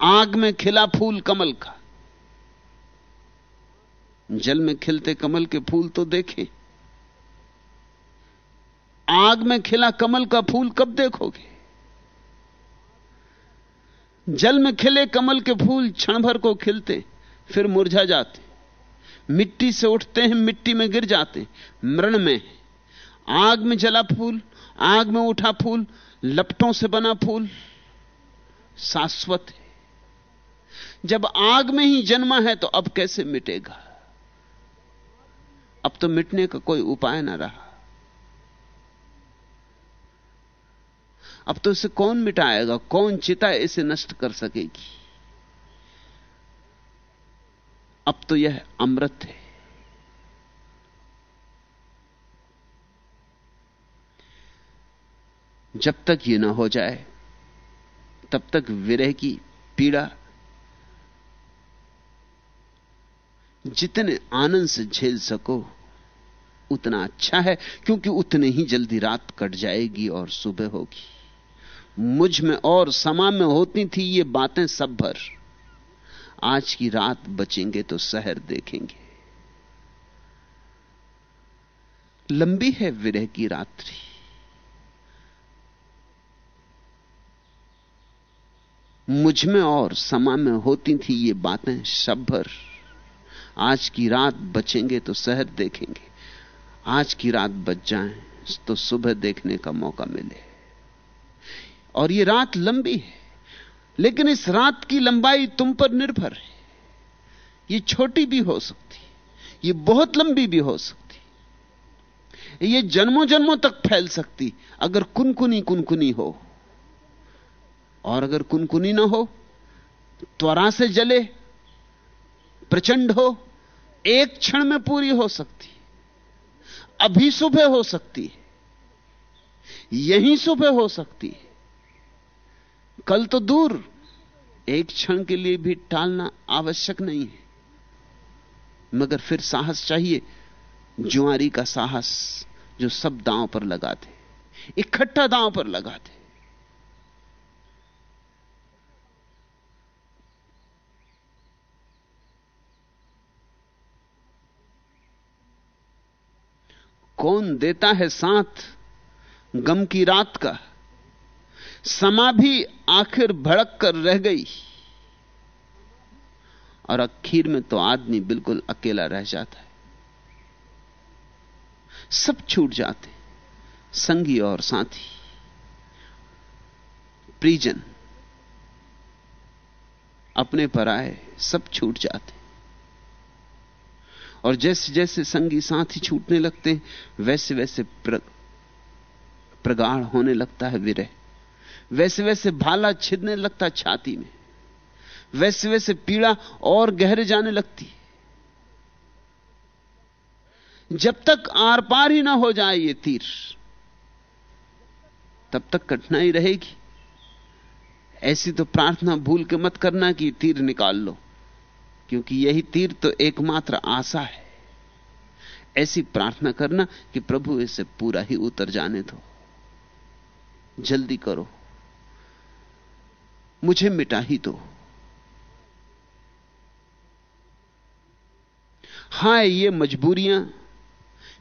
आग में खिला फूल कमल का। जल में खिलते कमल के फूल तो देखें। आग में खिला कमल का फूल कब देखोगे? जल में खिले कमल के फूल क्षण भर को खिलते, फिर मुरझा जाते। मिट्टी से उठते हैं, मिट्टी में गिर जाते। मरण में आग में जला फूल, आग में उठा फूल, लपटों से बना फूल। शाश्वत है। जब आग में ही जन्मा है तो अब कैसे मिटेगा? अब तो मिटने का कोई उपाय ना रहा। अब तो इसे कौन मिटाएगा? कौन चिता इसे नष्ट कर सकेगी? अब तो यह अमृत है। जब तक यह ना हो जाए, तब तक विरह की पीड़ा, जितने आनंद से झेल सको, उतना अच्छा है, क्योंकि उतने ही जल्दी रात कट जाएगी और सुबह होगी। मुझमें और समा में होती थी ये बातें सब भर। आज की रात बचेंगे तो शहर देखेंगे। लंबी है विरह की रात्रि। मुझमें और समा में होती थी ये बातें सब भर। आज की रात बचेंगे तो शहर देखेंगे। आज की रात बच जाए तो सुबह देखने का मौका मिले। और ये रात लंबी है। लेकिन इस रात की लंबाई तुम पर निर्भर है। ये छोटी भी हो सकती ये बहुत लंबी भी हो सकती ये जन्मों जन्मों तक फैल सकती अगर कुनकुनी कुनकुनी हो। और अगर कुनकुनी ना हो, त्वरा से जले, प्रचंड हो, एक क्षण में पूरी हो सकती अभी सुबह हो सकती यही सुबह हो सकती है। कल तो दूर। एक क्षण के लिए भी टालना आवश्यक नहीं है। मगर फिर साहस चाहिए, जुआरी का साहस जो सब दांव पर लगा दे इकट्ठा दांव पर लगा दे कौन देता है साथ गम की रात का? समा भी आखिर भड़क कर रह गई। और अखीर में तो आदमी बिल्कुल अकेला रह जाता है। सब छूट जाते संगी और साथी प्रिजन अपने पर आए सब छूट जाते। और जैसे जैसे संगी साथी छूटने लगते वैसे वैसे प्र, प्रगाढ़ होने लगता है विरह। वैसे वैसे भाला छिदने लगता छाती में। वैसे वैसे पीड़ा और गहरे जाने लगती। जब तक आर पार ही ना हो जाए ये तीर, तब तक कठिनाई रहेगी। ऐसी तो प्रार्थना भूल के मत करना कि तीर निकाल लो, क्योंकि यही तीर तो एकमात्र आशा है। ऐसी प्रार्थना करना कि प्रभु इसे पूरा ही उतर जाने दो। जल्दी करो। मुझे मिटा ही दो। हाय ये मजबूरियाँ,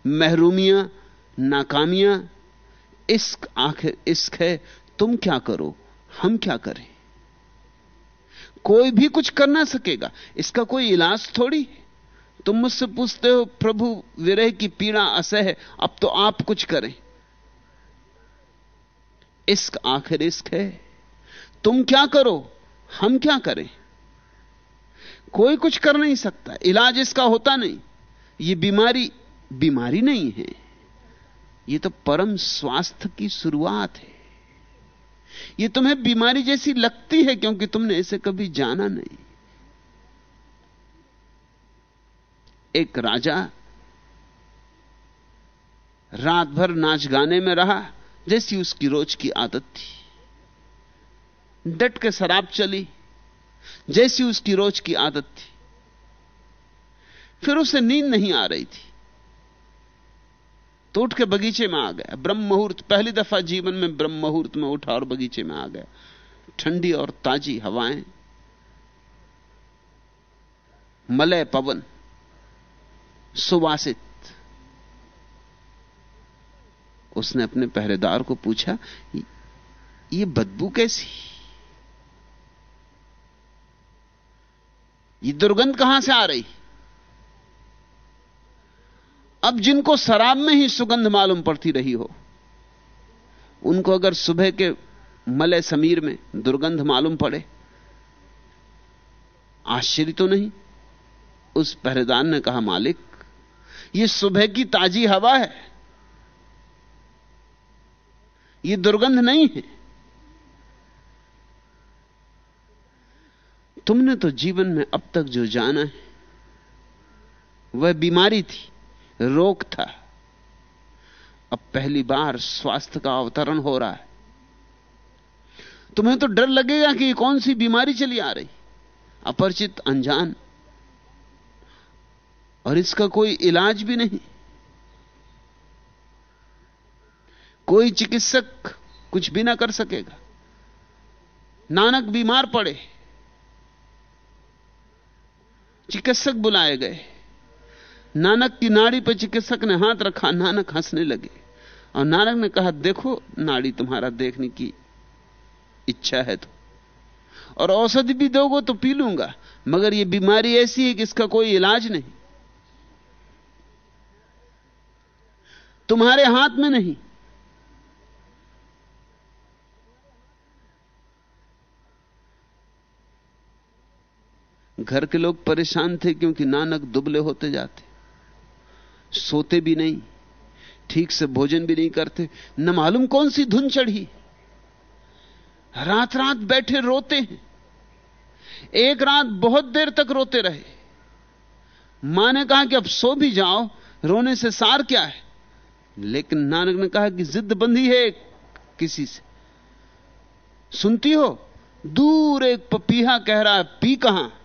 महरूमियाँ, नाकामियाँ, इश्क, आखिर इश्क है, तुम क्या करो, हम क्या करें? कोई भी कुछ कर ना सकेगा, इसका कोई इलाज थोड़ी तुम मुझसे पूछते हो, प्रभु, विरह की पीड़ा असह है, अब तो आप कुछ करें। इश्क, आखिर इश्क है। तुम क्या करो? हम क्या करें? कोई कुछ कर नहीं सकता। इलाज इसका होता नहीं। यह बीमारी बीमारी नहीं है। यह तो परम स्वास्थ्य की शुरुआत है। यह तुम्हें बीमारी जैसी लगती है क्योंकि तुमने इसे कभी जाना नहीं। एक राजा रात भर नाच गाने में रहा, जैसी उसकी रोज की आदत थी। डट के शराब चली, जैसी उसकी रोज की आदत थी। फिर उसे नींद नहीं आ रही थी। तो उठ के बगीचे में आ गया। ब्रह्म मुहूर्त, पहली दफ़ा जीवन में ब्रह्म मुहूर्त में उठा और बगीचे में आ गया। ठंडी और ताजी हवाएँ, मलय पवन, सुवासित। उसने अपने पहरेदार को पूछा, ये बदबू कैसी? ये दुर्गंध कहाँ से आ रही? अब जिनको शराब में ही सुगंध मालूम पड़ती रही हो, उनको अगर सुबह के मलय समीर में दुर्गंध मालूम पड़े, आश्चर्य तो नहीं? उस पहरेदार ने कहा, मालिक, ये सुबह की ताजी हवा है, ये दुर्गंध नहीं है। तुमने तो जीवन में अब तक जो जाना है, वह बीमारी थी, रोग था। अब पहली बार स्वास्थ्य का अवतरण हो रहा है। तुम्हें तो डर लगेगा कि कौन सी बीमारी चली आ रही। अपरिचित, अनजान। और इसका कोई इलाज भी नहीं। कोई चिकित्सक कुछ भी ना कर सकेगा। नानक बीमार पड़े। चिकित्सक बुलाए गए। नानक की नाड़ी पर चिकित्सक ने हाथ रखा, नानक हंसने लगे। और नानक ने कहा, देखो, नाड़ी तुम्हारा देखने की इच्छा है तो। और औषधि भी दोगे तो पी लूँगा, मगर यह बीमारी ऐसी है कि इसका कोई इलाज नहीं। तुम्हारे हाथ में नहीं घर के लोग परेशान थे क्योंकि नानक दुबले होते जाते, सोते भी नहीं, ठीक से भोजन भी नहीं करते। न मालूम कौन सी धुन चढ़ी। रात रात बैठे रोते हैं। एक रात बहुत देर तक रोते रहे। माँ ने कहा कि अब सो भी जाओ, रोने से सार क्या है? लेकिन नानक ने कहा कि जिद बंधी है किसी से। सुनती हो? दूर एक पपीहा कह रहा है, पी कहाँ?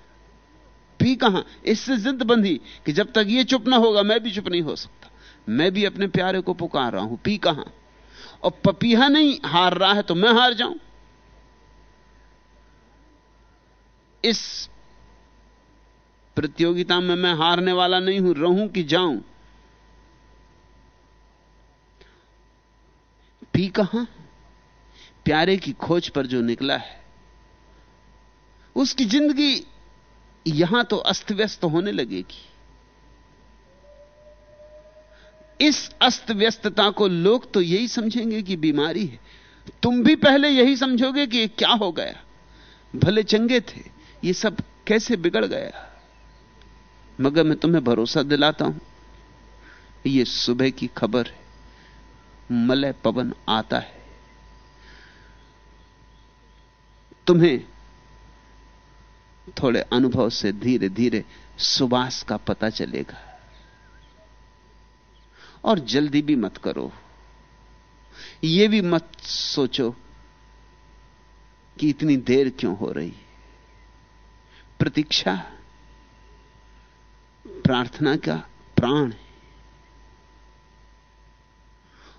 पी कहाँ? इससे जिद बंधी कि जब तक ये चुप ना होगा, मैं भी चुप नहीं हो सकता। मैं भी अपने प्यारे को पुकार रहा हूँ। पी कहाँ? और पपीहा नहीं, हार रहा है तो मैं हार जाऊँ? इस प्रतियोगिता में मैं हारने वाला नहीं हूँ, रहूँ कि जाऊँ? पी कहाँ? प्यारे की खोज पर जो निकला है, उसकी ज़िंदगी यहाँ तो अस्त व्यस्त होने लगेगी। इस अस्त व्यस्तता को लोग तो यही समझेंगे कि बीमारी है। तुम भी पहले यही समझोगे कि क्या हो गया? भले चंगे थे, ये सब कैसे बिगड़ गया? मगर मैं तुम्हें भरोसा दिलाता हूँ, ये सुबह की खबर है, मलय पवन आता है। तुम्हें थोड़े अनुभव से धीरे धीरे सुबास का पता चलेगा। और जल्दी भी मत करो। यह भी मत सोचो कि इतनी देर क्यों हो रही। प्रतीक्षा, प्रार्थना का प्राण है।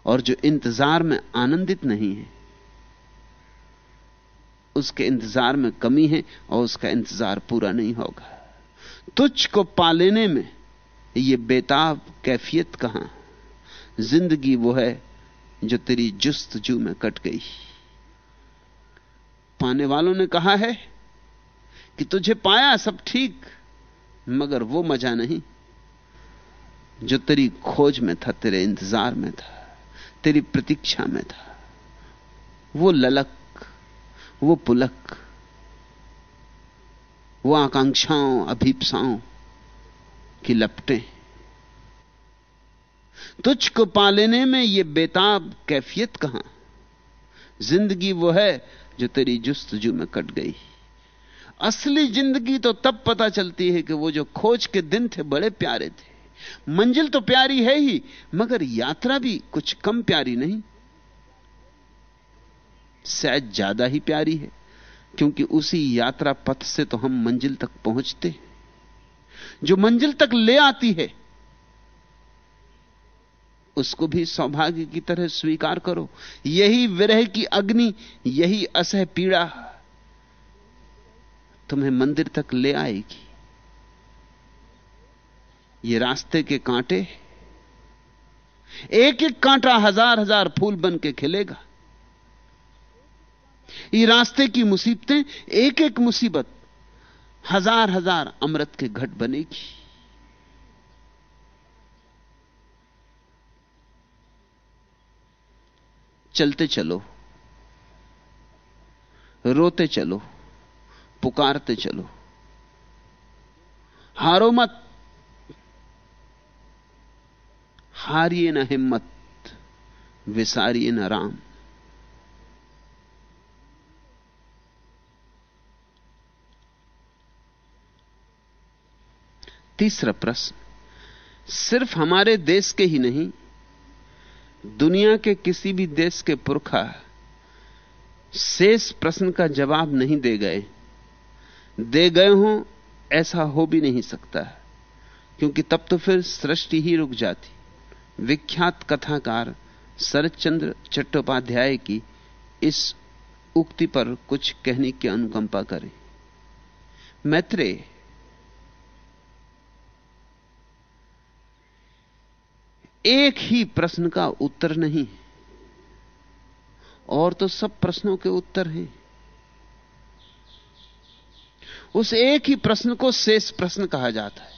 और जो इंतज़ार में आनंदित नहीं है उसके इंतज़ार में कमी है और उसका इंतज़ार पूरा नहीं होगा। तुझ को पा लेने में यह बेताब कैफियत कहाँ? ज़िंदगी वो है जो तेरी जुस्त जू में कट गई। पाने वालों ने कहा है कि तुझे पाया सब ठीक, मगर वो मज़ा नहीं, जो तेरी खोज में था, तेरे इंतज़ार में था, तेरी प्रतीक्षा में था। वो ललक वो पुलक, वो आकांक्षाओं, अभीपसाओं की लपटें। तुझको पा लेने में ये बेताब कैफियत कहाँ? ज़िंदगी वो है जो तेरी जुस्तजू में कट गई। असली ज़िंदगी तो तब पता चलती है कि वो जो खोज के दिन थे बड़े प्यारे थे। मंजिल तो प्यारी है ही, मगर यात्रा भी कुछ कम प्यारी नहीं। शायद ज़्यादा ही प्यारी है, क्योंकि उसी यात्रा पथ से तो हम मंजिल तक पहुँचते जो मंजिल तक ले आती है, उसको भी सौभाग्य की तरह स्वीकार करो। यही विरह की अग्नि, यही असह पीड़ा तुम्हें मंदिर तक ले आएगी। ये रास्ते के कांटे एक एक कांटा हज़ार हज़ार फूल बन के खिलेगा। ये रास्ते की मुसीबतें एक एक मुसीबत हज़ार हज़ार अमृत के घट बनेगी। चलते चलो, रोते चलो, पुकारते चलो, हारो मत, हारिए न हिम्मत, विसारिए न राम। तीसरा प्रश्न, सिर्फ़ हमारे देश के ही नहीं, दुनिया के किसी भी देश के पुरखा शेष प्रश्न का जवाब नहीं दे गए। दे गए हों, ऐसा हो भी नहीं सकता, क्योंकि तब तो फिर सृष्टि ही रुक जाती। विख्यात कथाकार शरदचंद्र चट्टोपाध्याय की इस उक्ति पर कुछ कहने की अनुकंपा करें। मैत्रेय एक ही प्रश्न का उत्तर नहीं और तो सब प्रश्नों के उत्तर हैं। उस एक ही प्रश्न को शेष प्रश्न कहा जाता है।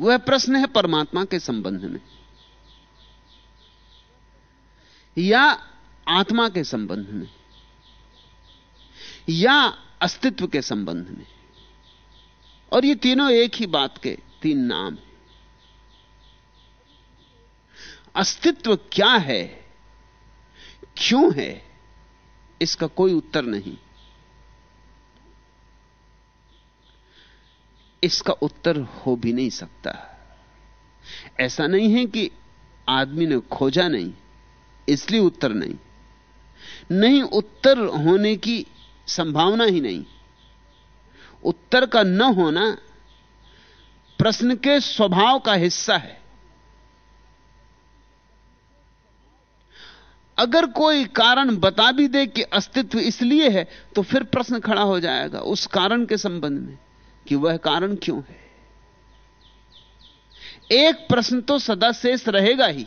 वह प्रश्न है परमात्मा के संबंध में। या आत्मा के संबंध में। या अस्तित्व के संबंध में। और ये तीनों एक ही बात के तीन नाम हैं। अस्तित्व क्या है? क्यों है? इसका कोई उत्तर नहीं। इसका उत्तर हो भी नहीं सकता। ऐसा नहीं है कि आदमी ने खोजा नहीं, इसलिए उत्तर नहीं। नहीं, उत्तर होने की संभावना ही नहीं। उत्तर का न होना प्रश्न के स्वभाव का हिस्सा है। अगर कोई कारण बता भी दे कि अस्तित्व इसलिए है तो फिर प्रश्न खड़ा हो जाएगा उस कारण के संबंध में कि वह कारण क्यों है। एक प्रश्न तो सदा शेष रहेगा ही।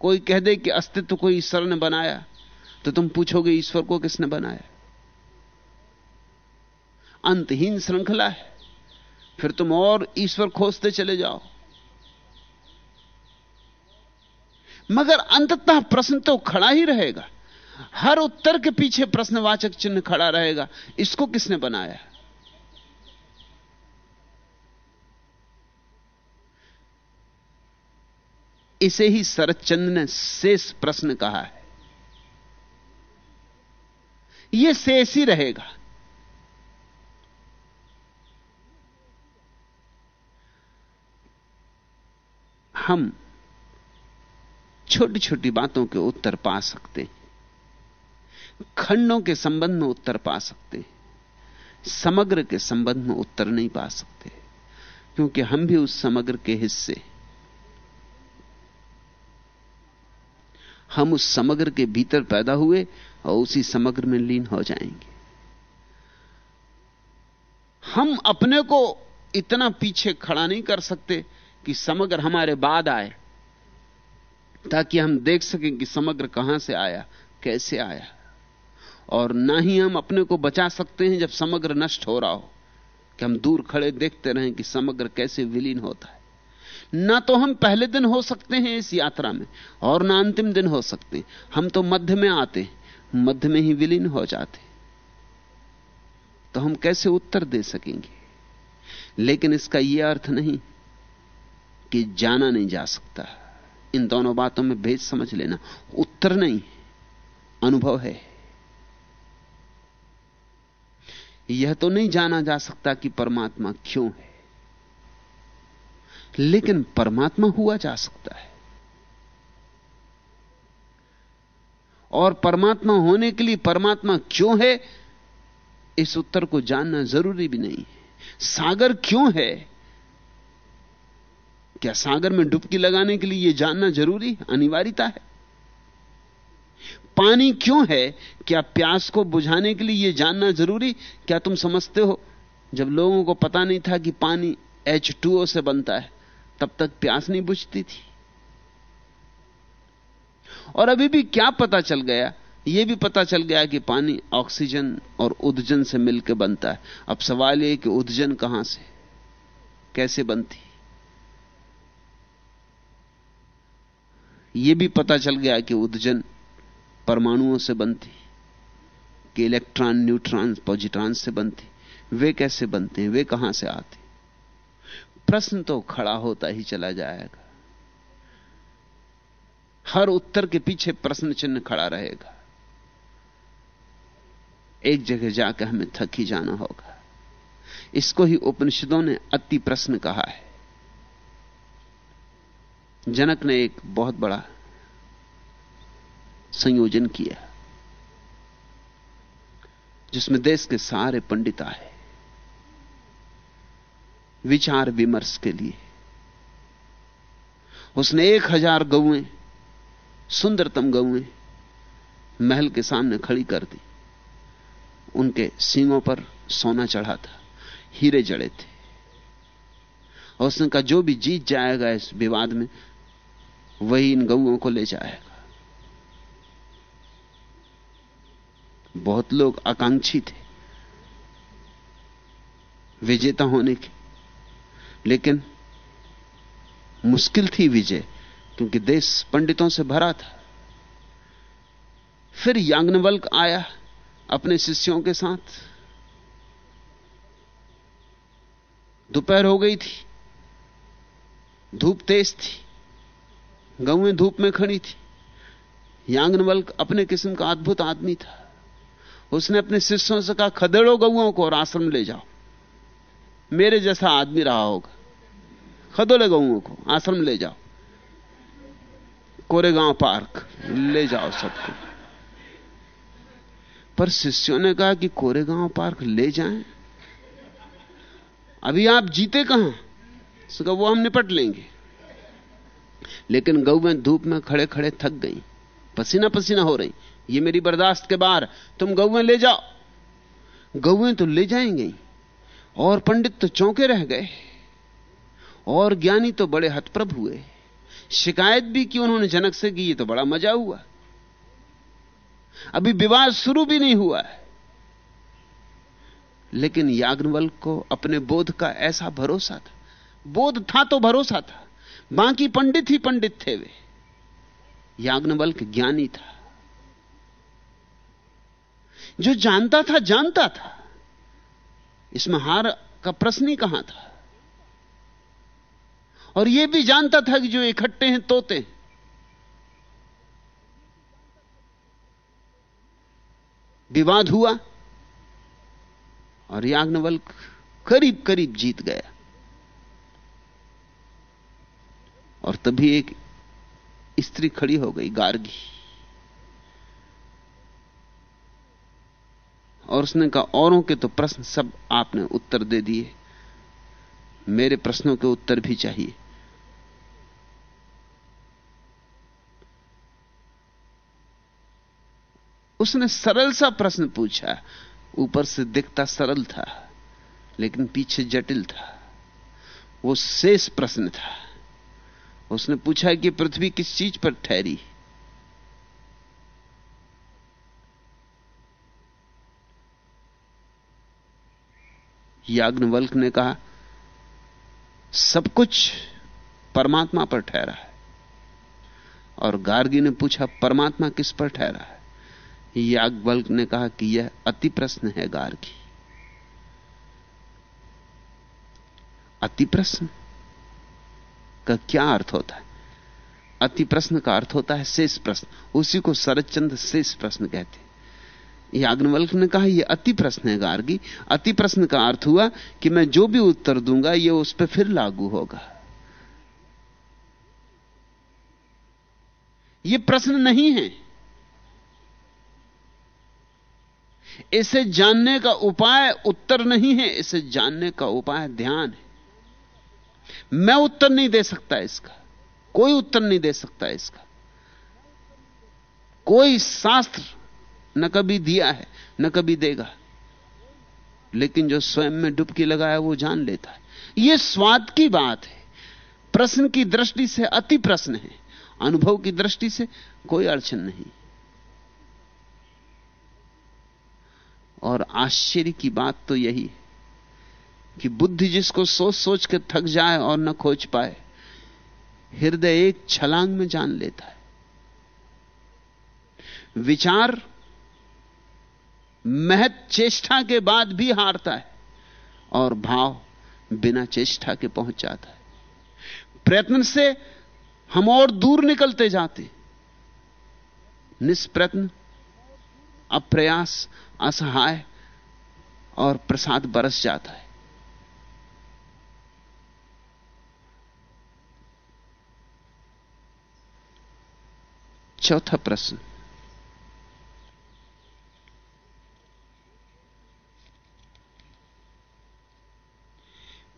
कोई कह दे कि अस्तित्व को ईश्वर ने बनाया तो तुम पूछोगे ईश्वर को किसने बनाया? अंतहीन श्रृंखला है। फिर तुम और ईश्वर खोजते चले जाओ। मगर अंततः प्रश्न तो खड़ा ही रहेगा। हर उत्तर के पीछे प्रश्नवाचक चिन्ह खड़ा रहेगा। इसको किसने बनाया? इसे ही शरदचंद ने शेष प्रश्न कहा है। यह शेष ही रहेगा। हम छोटी छोटी बातों के उत्तर पा सकते हैं। खंडों के संबंध में उत्तर पा सकते हैं। समग्र के संबंध में उत्तर नहीं पा सकते। क्योंकि हम भी उस समग्र के हिस्से हम उस समग्र के भीतर पैदा हुए और उसी समग्र में लीन हो जाएँगे। हम अपने को इतना पीछे खड़ा नहीं कर सकते कि समग्र हमारे बाद आए। ताकि हम देख सकें कि समग्र कहाँ से आया, कैसे आया। और ना ही हम अपने को बचा सकते हैं जब समग्र नष्ट हो रहा हो, कि हम दूर खड़े देखते रहें कि समग्र कैसे विलीन होता है। ना तो हम पहले दिन हो सकते हैं इस यात्रा में, और ना अंतिम दिन हो सकते हम तो मध्य में आते मध्य में ही विलीन हो जाते तो हम कैसे उत्तर दे सकेंगे? लेकिन इसका यह अर्थ नहीं कि जाना नहीं जा सकता। इन दोनों बातों में भेद समझ लेना। उत्तर नहीं, अनुभव है। यह तो नहीं जाना जा सकता कि परमात्मा क्यों है। लेकिन परमात्मा हुआ जा सकता है। और परमात्मा होने के लिए परमात्मा क्यों है, इस उत्तर को जानना ज़रूरी भी नहीं है। सागर क्यों है क्या सागर में डुबकी लगाने के लिए यह जानना ज़रूरी अनिवार्यता है। पानी क्यों है? क्या प्यास को बुझाने के लिए यह जानना ज़रूरी? क्या तुम समझते हो? जब लोगों को पता नहीं था कि पानी H2O से बनता है, तब तक प्यास नहीं बुझती थी। और अभी भी क्या पता चल गया? यह भी पता चल गया कि पानी ऑक्सीजन और उदजन से मिलकर बनता है। अब सवाल यह कि उदजन कहाँ से? कैसे बनती? यह भी पता चल गया कि उदजन परमाणुओं से बनती कि इलेक्ट्रॉन न्यूट्रॉन पॉजिट्रॉन से बनती वे कैसे बनते हैं? वे कहाँ से आते प्रश्न तो खड़ा होता ही चला जाएगा। हर उत्तर के पीछे प्रश्न चिन्ह खड़ा रहेगा। एक जगह जाकर हमें थक ही जाना होगा। इसको ही उपनिषदों ने अति प्रश्न कहा है। जनक ने एक बहुत बड़ा संयोजन किया जिसमें देश के सारे पंडित आए, विचार विमर्श के लिए। उसने एक हज़ार गौएँ सुंदरतम गौएँ महल के सामने खड़ी कर दी। उनके सींगों पर सोना चढ़ा था, हीरे जड़े थे। और उसने कहा, जो भी जीत जाएगा इस विवाद में वही इन गऊओं को ले जाएगा। बहुत लोग आकांक्षी थे, विजेता होने की। लेकिन मुश्किल थी विजय, क्योंकि देश पंडितों से भरा था। फिर याग्नवल्क आया अपने शिष्यों के साथ। दोपहर हो गई थी, धूप तेज थी। गौएँ धूप में खड़ी थी। यांगनवल्क अपने किस्म का अद्भुत आदमी था। उसने अपने शिष्यों से कहा, खदेड़ो गौओं को और आश्रम ले जाओ। मेरे जैसा आदमी रहा होगा। खदोले गौओं को, आश्रम ले जाओ। कोरेगांव पार्क, ले जाओ सबको। पर शिष्यों ने कहा कि कोरेगांव पार्क ले जाएँ। अभी आप जीते कहाँ, वो हम निपट लेंगे। लेकिन गौवें धूप में खड़े खड़े थक गई। पसीना पसीना हो रही। ये मेरी बर्दाश्त के बाहर। तुम गौवें ले जाओ। गौवें तो ले जाएँगे। और पंडित तो चौंके रह गए। और ज्ञानी तो बड़े हतप्रभ हुए। शिकायत भी की उन्होंने जनक से की ये तो बड़ा मज़ा हुआ। अभी विवाद शुरू भी नहीं हुआ है। लेकिन याग्नवल को अपने बोध का ऐसा भरोसा था। बोध था तो भरोसा था। बाकी पंडित ही पंडित थे वे। याग्नवल्क ज्ञानी था। जो जानता था जानता था। इसमें हार का प्रश्न ही कहाँ था? और यह भी जानता था कि जो इकट्ठे हैं, तोते विवाद हुआ और याग्नवल्क करीब करीब जीत गया। और तभी एक स्त्री खड़ी हो गई, गार्गी। और उसने कहा, औरों के तो प्रश्न सब आपने उत्तर दे दिए। मेरे प्रश्नों के उत्तर भी चाहिए। उसने सरल सा प्रश्न पूछा। ऊपर से दिखता सरल था, लेकिन पीछे जटिल था। वो शेष प्रश्न था। उसने पूछा कि पृथ्वी किस चीज़ पर ठहरी? याग्नवल्क ने कहा, सब कुछ परमात्मा पर ठहरा है। और गार्गी ने पूछा, परमात्मा किस पर ठहरा है? याग्वल्क ने कहा कि यह अति प्रश्न है गार्गी। अति प्रश्न? का क्या अर्थ होता है? अति प्रश्न का अर्थ होता है शेष प्रश्न। उसी को शरदचंद शेष प्रश्न कहते याग्नवल्क ने कहा यह अति प्रश्न है गार्गी। अति प्रश्न का अर्थ हुआ कि मैं जो भी उत्तर दूँगा यह उस पर फिर लागू होगा। यह प्रश्न नहीं है। इसे जानने का उपाय उत्तर नहीं है, इसे जानने का उपाय ध्यान है। मैं उत्तर नहीं दे सकता इसका। कोई उत्तर नहीं दे सकता इसका। कोई शास्त्र न कभी दिया है, न कभी देगा। लेकिन जो स्वयं में डुबकी लगाया, वो जान लेता है। यह स्वाद की बात है। प्रश्न की दृष्टि से अति प्रश्न है। अनुभव की दृष्टि से कोई अड़चन नहीं। और आश्चर्य की बात तो यही है। कि बुद्धि जिसको सोच सोच के थक जाए और न खोज पाए, हृदय एक छलांग में जान लेता है। विचार महत चेष्टा के बाद भी हारता है और भाव बिना चेष्टा के पहुँच जाता है। प्रयत्न से हम और दूर निकलते जाते निष्प्रयत्न, अप्रयास, असहाय और प्रसाद बरस जाता है। चौथा प्रश्न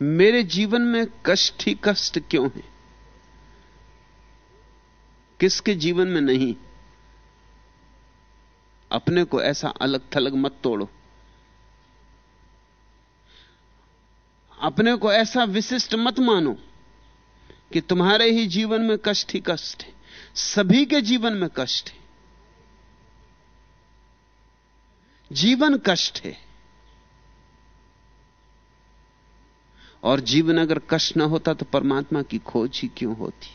मेरे जीवन में कष्ट ही कष्ट क्यों है? किसके जीवन में नहीं? अपने को ऐसा अलग थलग मत तोड़ो। अपने को ऐसा विशिष्ट मत मानो कि तुम्हारे ही जीवन में कष्ट ही कष्ट है। सभी के जीवन में कष्ट है। जीवन कष्ट है। और जीवन अगर कष्ट ना होता तो परमात्मा की खोज ही क्यों होती?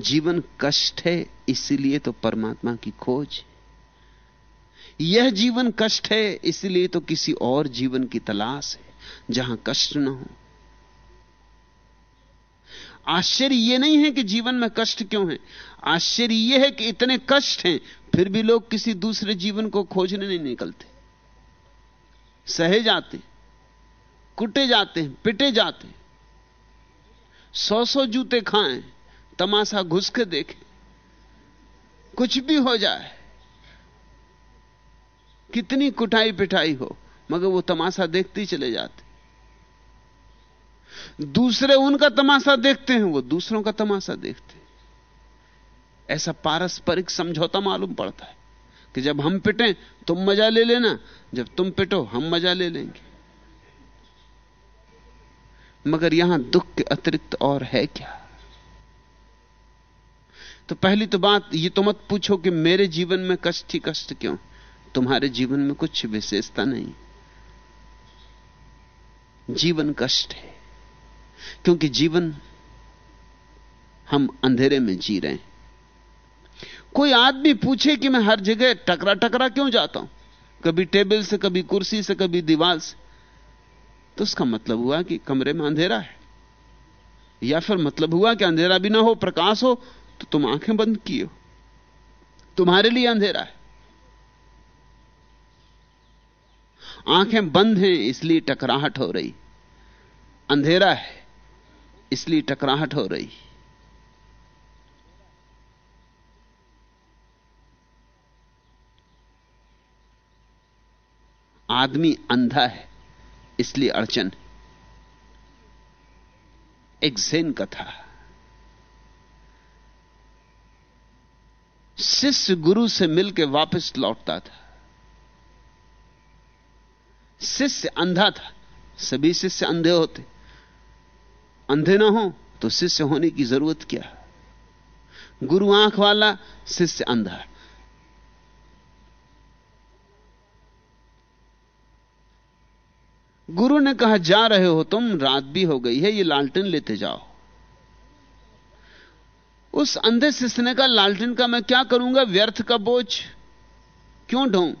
जीवन कष्ट है, इसलिए तो परमात्मा की खोज यह जीवन कष्ट है, इसलिए तो किसी और जीवन की तलाश है, जहाँ कष्ट ना हो। आश्चर्य यह नहीं है कि जीवन में कष्ट क्यों है? आश्चर्य यह है कि इतने कष्ट हैं, फिर भी लोग किसी दूसरे जीवन को खोजने नहीं निकलते। सहे जाते, कुटे जाते हैं, पिटे जाते सौ सौ जूते खाएँ, तमाशा घुस के देखें। कुछ भी हो जाए, कितनी कुटाई पिटाई हो, मगर वो तमाशा देखते ही चले जाते। दूसरे उनका तमाशा देखते हैं, वो दूसरों का तमाशा देखते हैं। ऐसा पारस्परिक समझौता मालूम पड़ता है कि जब हम पिटें, तुम मज़ा ले लेना, जब तुम पिटो, हम मज़ा ले लेंगे। मगर यहाँ दुख के अतिरिक्त और है क्या? तो पहली तो बात, ये तो मत पूछो कि मेरे जीवन में कष्ट ही कष्ट क्यों? तुम्हारे जीवन में कुछ विशेषता नहीं। जीवन कष्ट है। क्योंकि जीवन हम अंधेरे में जी रहे हैं। कोई आदमी पूछे कि मैं हर जगह टकरा टकरा क्यों जाता हूँ? कभी टेबल से, कभी कुर्सी से, कभी दीवार से। तो उसका मतलब हुआ कि कमरे में अंधेरा है। या फिर मतलब हुआ कि अंधेरा भी ना हो, प्रकाश हो तो तुम आँखें बंद किए हो। तुम्हारे लिए अंधेरा है। आँखें बंद हैं, इसलिए टकराहट हो रही। अंधेरा है। इसलिए टकराहट हो रही। आदमी अंधा है, इसलिए अड़चन। एक जैन कथा। शिष्य गुरु से मिलकर वापस लौटता था। शिष्य अंधा था, सभी शिष्य अंधे होते। अंधे ना हो तो शिष्य होने की ज़रूरत क्या गुरु आँख वाला शिष्य अंधा गुरु ने कहा, जा रहे हो तुम, रात भी हो गई है, ये लालटेन लेते जाओ। उस अंधे शिष्य ने कहा, लालटेन का मैं क्या करूँगा? व्यर्थ का बोझ क्यों ढों?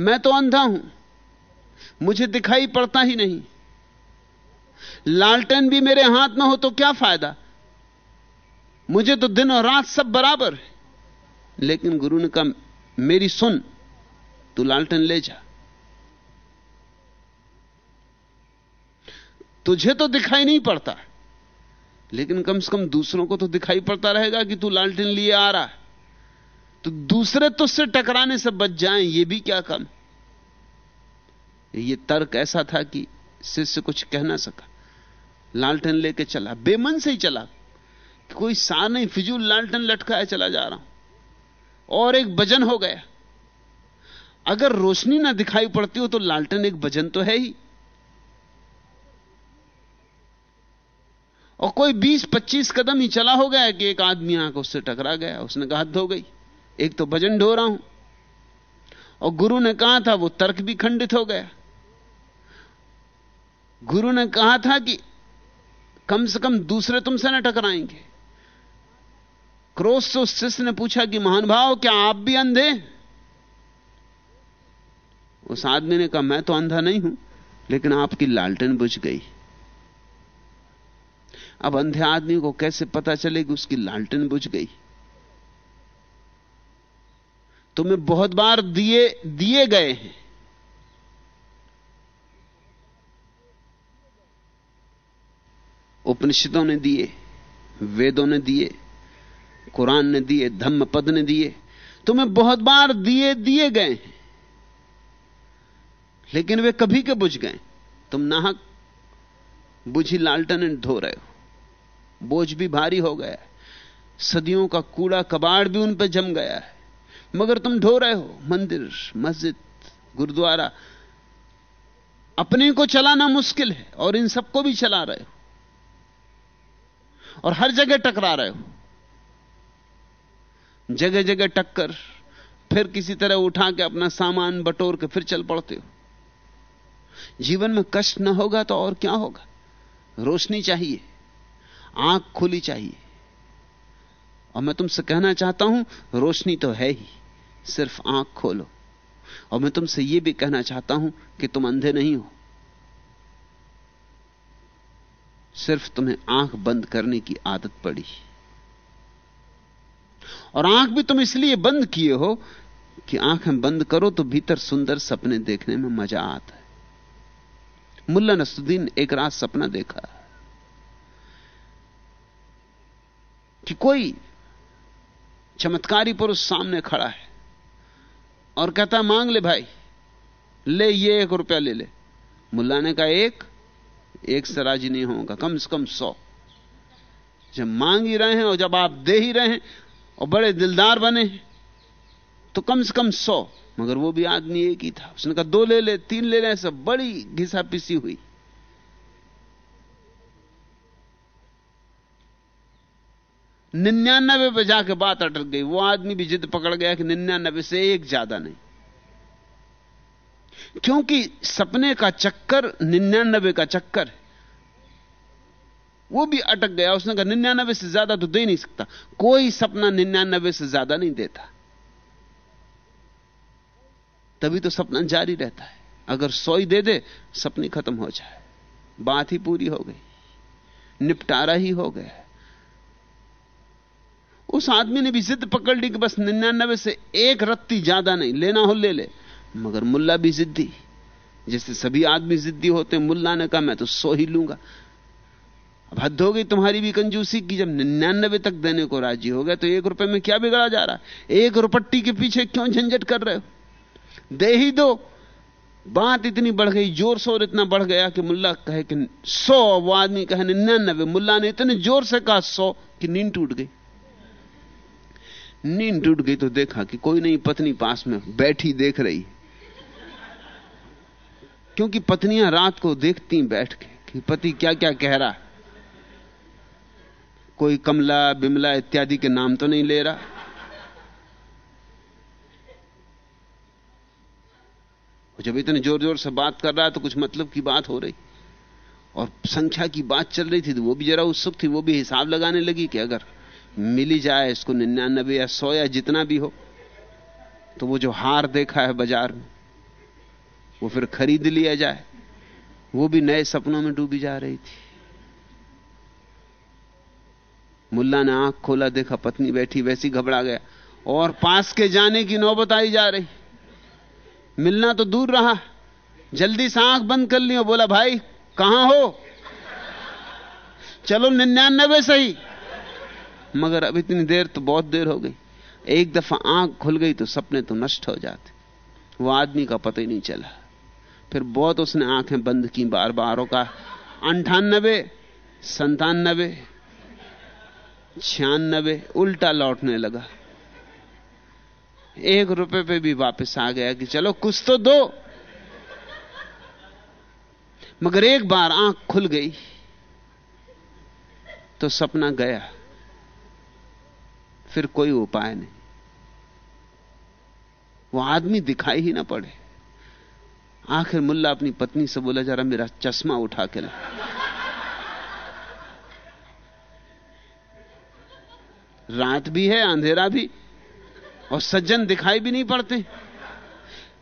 मैं तो अंधा हूँ, मुझे दिखाई पड़ता ही नहीं। लालटेन भी मेरे हाथ में हो तो क्या फ़ायदा? मुझे तो दिन और रात सब बराबर है। लेकिन गुरु ने कहा, मेरी सुन, तू लालटेन ले जा। तुझे तो दिखाई नहीं पड़ता। लेकिन कम से कम दूसरों को तो दिखाई पड़ता रहेगा कि तू लालटेन लिए आ रहा है। तो दूसरे तुझसे टकराने से बच जाएँ, ये भी क्या कम? ये तर्क ऐसा था कि शिष्य कुछ कह ना सका। लालटेन लेके चला। बेमन से ही चला। कोई सा नहीं, फिजूल लालटेन लटकाए चला जा रहा। हूँ और एक भजन हो गया। अगर रोशनी ना दिखाई पड़ती हो तो लालटन एक भजन तो है ही। और कोई 20-25 कदम ही चला हो गया कि एक आदमी आकर उससे टकरा गया, उसने कहा धो गई। एक तो भजन ढो रहा हूँ। और गुरु ने कहा था, वो तर्क भी खंडित हो गया। गुरु ने कहा था कि कम से कम दूसरे तुमसे ना टकराएँगे। क्रोध से उस शिष्य ने पूछा कि, महान भाव, क्या आप भी अंधे? उस आदमी ने कहा, मैं तो अंधा नहीं हूँ, लेकिन आपकी लालटेन बुझ गई। अब अंधे आदमी को कैसे पता चले कि उसकी लालटेन बुझ गई? तुम्हें बहुत बार दिए दिए गए हैं। उपनिषदों ने दिए, वेदों ने दिए, कुरान ने दिए धम्म पद ने दिए, तुम्हें बहुत बार दिए दिए गए हैं। लेकिन वे कभी के बुझ गए। तुम नाहक, बुझी लालटन धो रहे हो। बोझ भी भारी हो गया है। सदियों का कूड़ा कबाड़ भी उन पर जम गया है। मगर तुम ढो रहे हो। मंदिर, मस्जिद, गुरुद्वारा, अपने को चलाना मुश्किल है और इन सबको भी चला रहे हो। और हर जगह टकरा रहे हो। जगह जगह टक्कर, फिर किसी तरह उठा के अपना सामान बटोर के फिर चल पड़ते हो। जीवन में कष्ट ना होगा तो और क्या होगा? रोशनी चाहिए, आँख खुली चाहिए। और मैं तुमसे कहना चाहता हूँ, रोशनी तो है ही, सिर्फ़ आँख खोलो। और मैं तुमसे यह भी कहना चाहता हूँ कि तुम अंधे नहीं हो। सिर्फ़ तुम्हें आँख बंद करने की आदत पड़ी। और आँख भी तुम इसलिए बंद किए हो कि आँखें बंद करो तो भीतर सुंदर सपने देखने में मज़ा आता है। मुल्ला नसुद्दीन एक रात सपना देखा कि कोई चमत्कारी पुरुष सामने खड़ा है और कहता मांग ले भाई, ले ये एक रुपया ले ले। मुल्ला ने कहा, एक एक से राज़ी नहीं होगा, कम से कम सौ। जब मांग ही रहे हैं और जब आप दे ही रहे हैं और बड़े दिलदार बने तो कम से कम सौ। मगर वो भी आदमी एक ही था। उसने कहा, दो ले ले, तीन ले ले सब बड़ी घिसा पिसी हुई। निन्यानबे पे जाके बात अटक गई। वो आदमी भी जिद पकड़ गया कि निन्यानबे से एक ज़्यादा नहीं। क्योंकि सपने का चक्कर निन्यानबे का चक्कर वो भी अटक गया, उसने कहा, निन्यानबे से ज़्यादा तो दे नहीं सकता। कोई सपना निन्यानबे से ज़्यादा नहीं देता। तभी तो सपना जारी रहता है। अगर सौ ही दे दे, सपनी खत्म हो जाए। बात ही पूरी हो गई। निपटारा ही हो गया। उस आदमी ने भी जिद पकड़ ली कि बस निन्यानबे से एक रत्ती ज़्यादा नहीं, लेना हो ले ले। मगर मुल्ला भी जिद्दी। जैसे सभी आदमी जिद्दी होते मुल्ला ने कहा, मैं तो सो ही लूँगा। अब हद हो गई तुम्हारी भी कंजूसी की, जब निन्यानबे तक देने को राज़ी हो गया तो एक रुपए में क्या बिगड़ा जा रहा है? एक रुपट्टी के पीछे क्यों झंझट कर रहे हो? दे ही दो। बात इतनी बढ़ गई, ज़ोर शोर इतना बढ़ गया कि मुल्ला कहे कि सौ। वो आदमी कहे, निन्यानबे। मुल्ला ने इतने ज़ोर से कहा, सौ, कि नींद टूट गई। नींद टूट गई तो देखा कि कोई नहीं, पत्नी पास में बैठी देख रही। क्योंकि पत्नियाँ रात को देखती बैठ के कि पति क्या क्या कह रहा कोई कमला, बिमला इत्यादि के नाम तो नहीं ले रहा। जब इतने ज़ोर ज़ोर से बात कर रहा है तो कुछ मतलब की बात हो रही। और संख्या की बात चल रही थी तो वो भी जरा उत्सुक थी, वो भी हिसाब लगाने लगी कि अगर मिली जाए इसको निन्यानबे या सौ या जितना भी हो तो वो जो हार देखा है बाज़ार में वो फिर खरीद लिया जाए। वो भी नए सपनों में डूबी जा रही थी। मुल्ला ने आँख खोला, देखा पत्नी बैठी, वैसी घबरा गया। और पास के जाने की नौबत आई जा रही। मिलना तो दूर रहा। जल्दी से आँख बंद कर लियो, बोला, भाई, कहाँ हो? चलो, निन्यानबे सही। मगर अब इतनी देर तो बहुत देर हो गई। एक दफ़ा आँख खुल गई तो सपने तो नष्ट हो जाते। वो आदमी का पता ही नहीं चला। फिर बहुत उसने आँखें बंद की बार बार का। अंठानबे, संतानबे, छियानबे, उल्टा लौटने लगा। एक रुपए पे भी वापस आ गया कि चलो कुछ तो दो। मगर एक बार आँख खुल गई तो सपना गया। फिर कोई उपाय नहीं। वो आदमी दिखाई ही ना पड़े। आखिर मुल्ला अपनी पत्नी से बोला, जरा मेरा चश्मा उठा के ला। रात भी है, अंधेरा भी, और सज्जन दिखाई भी नहीं पड़ते।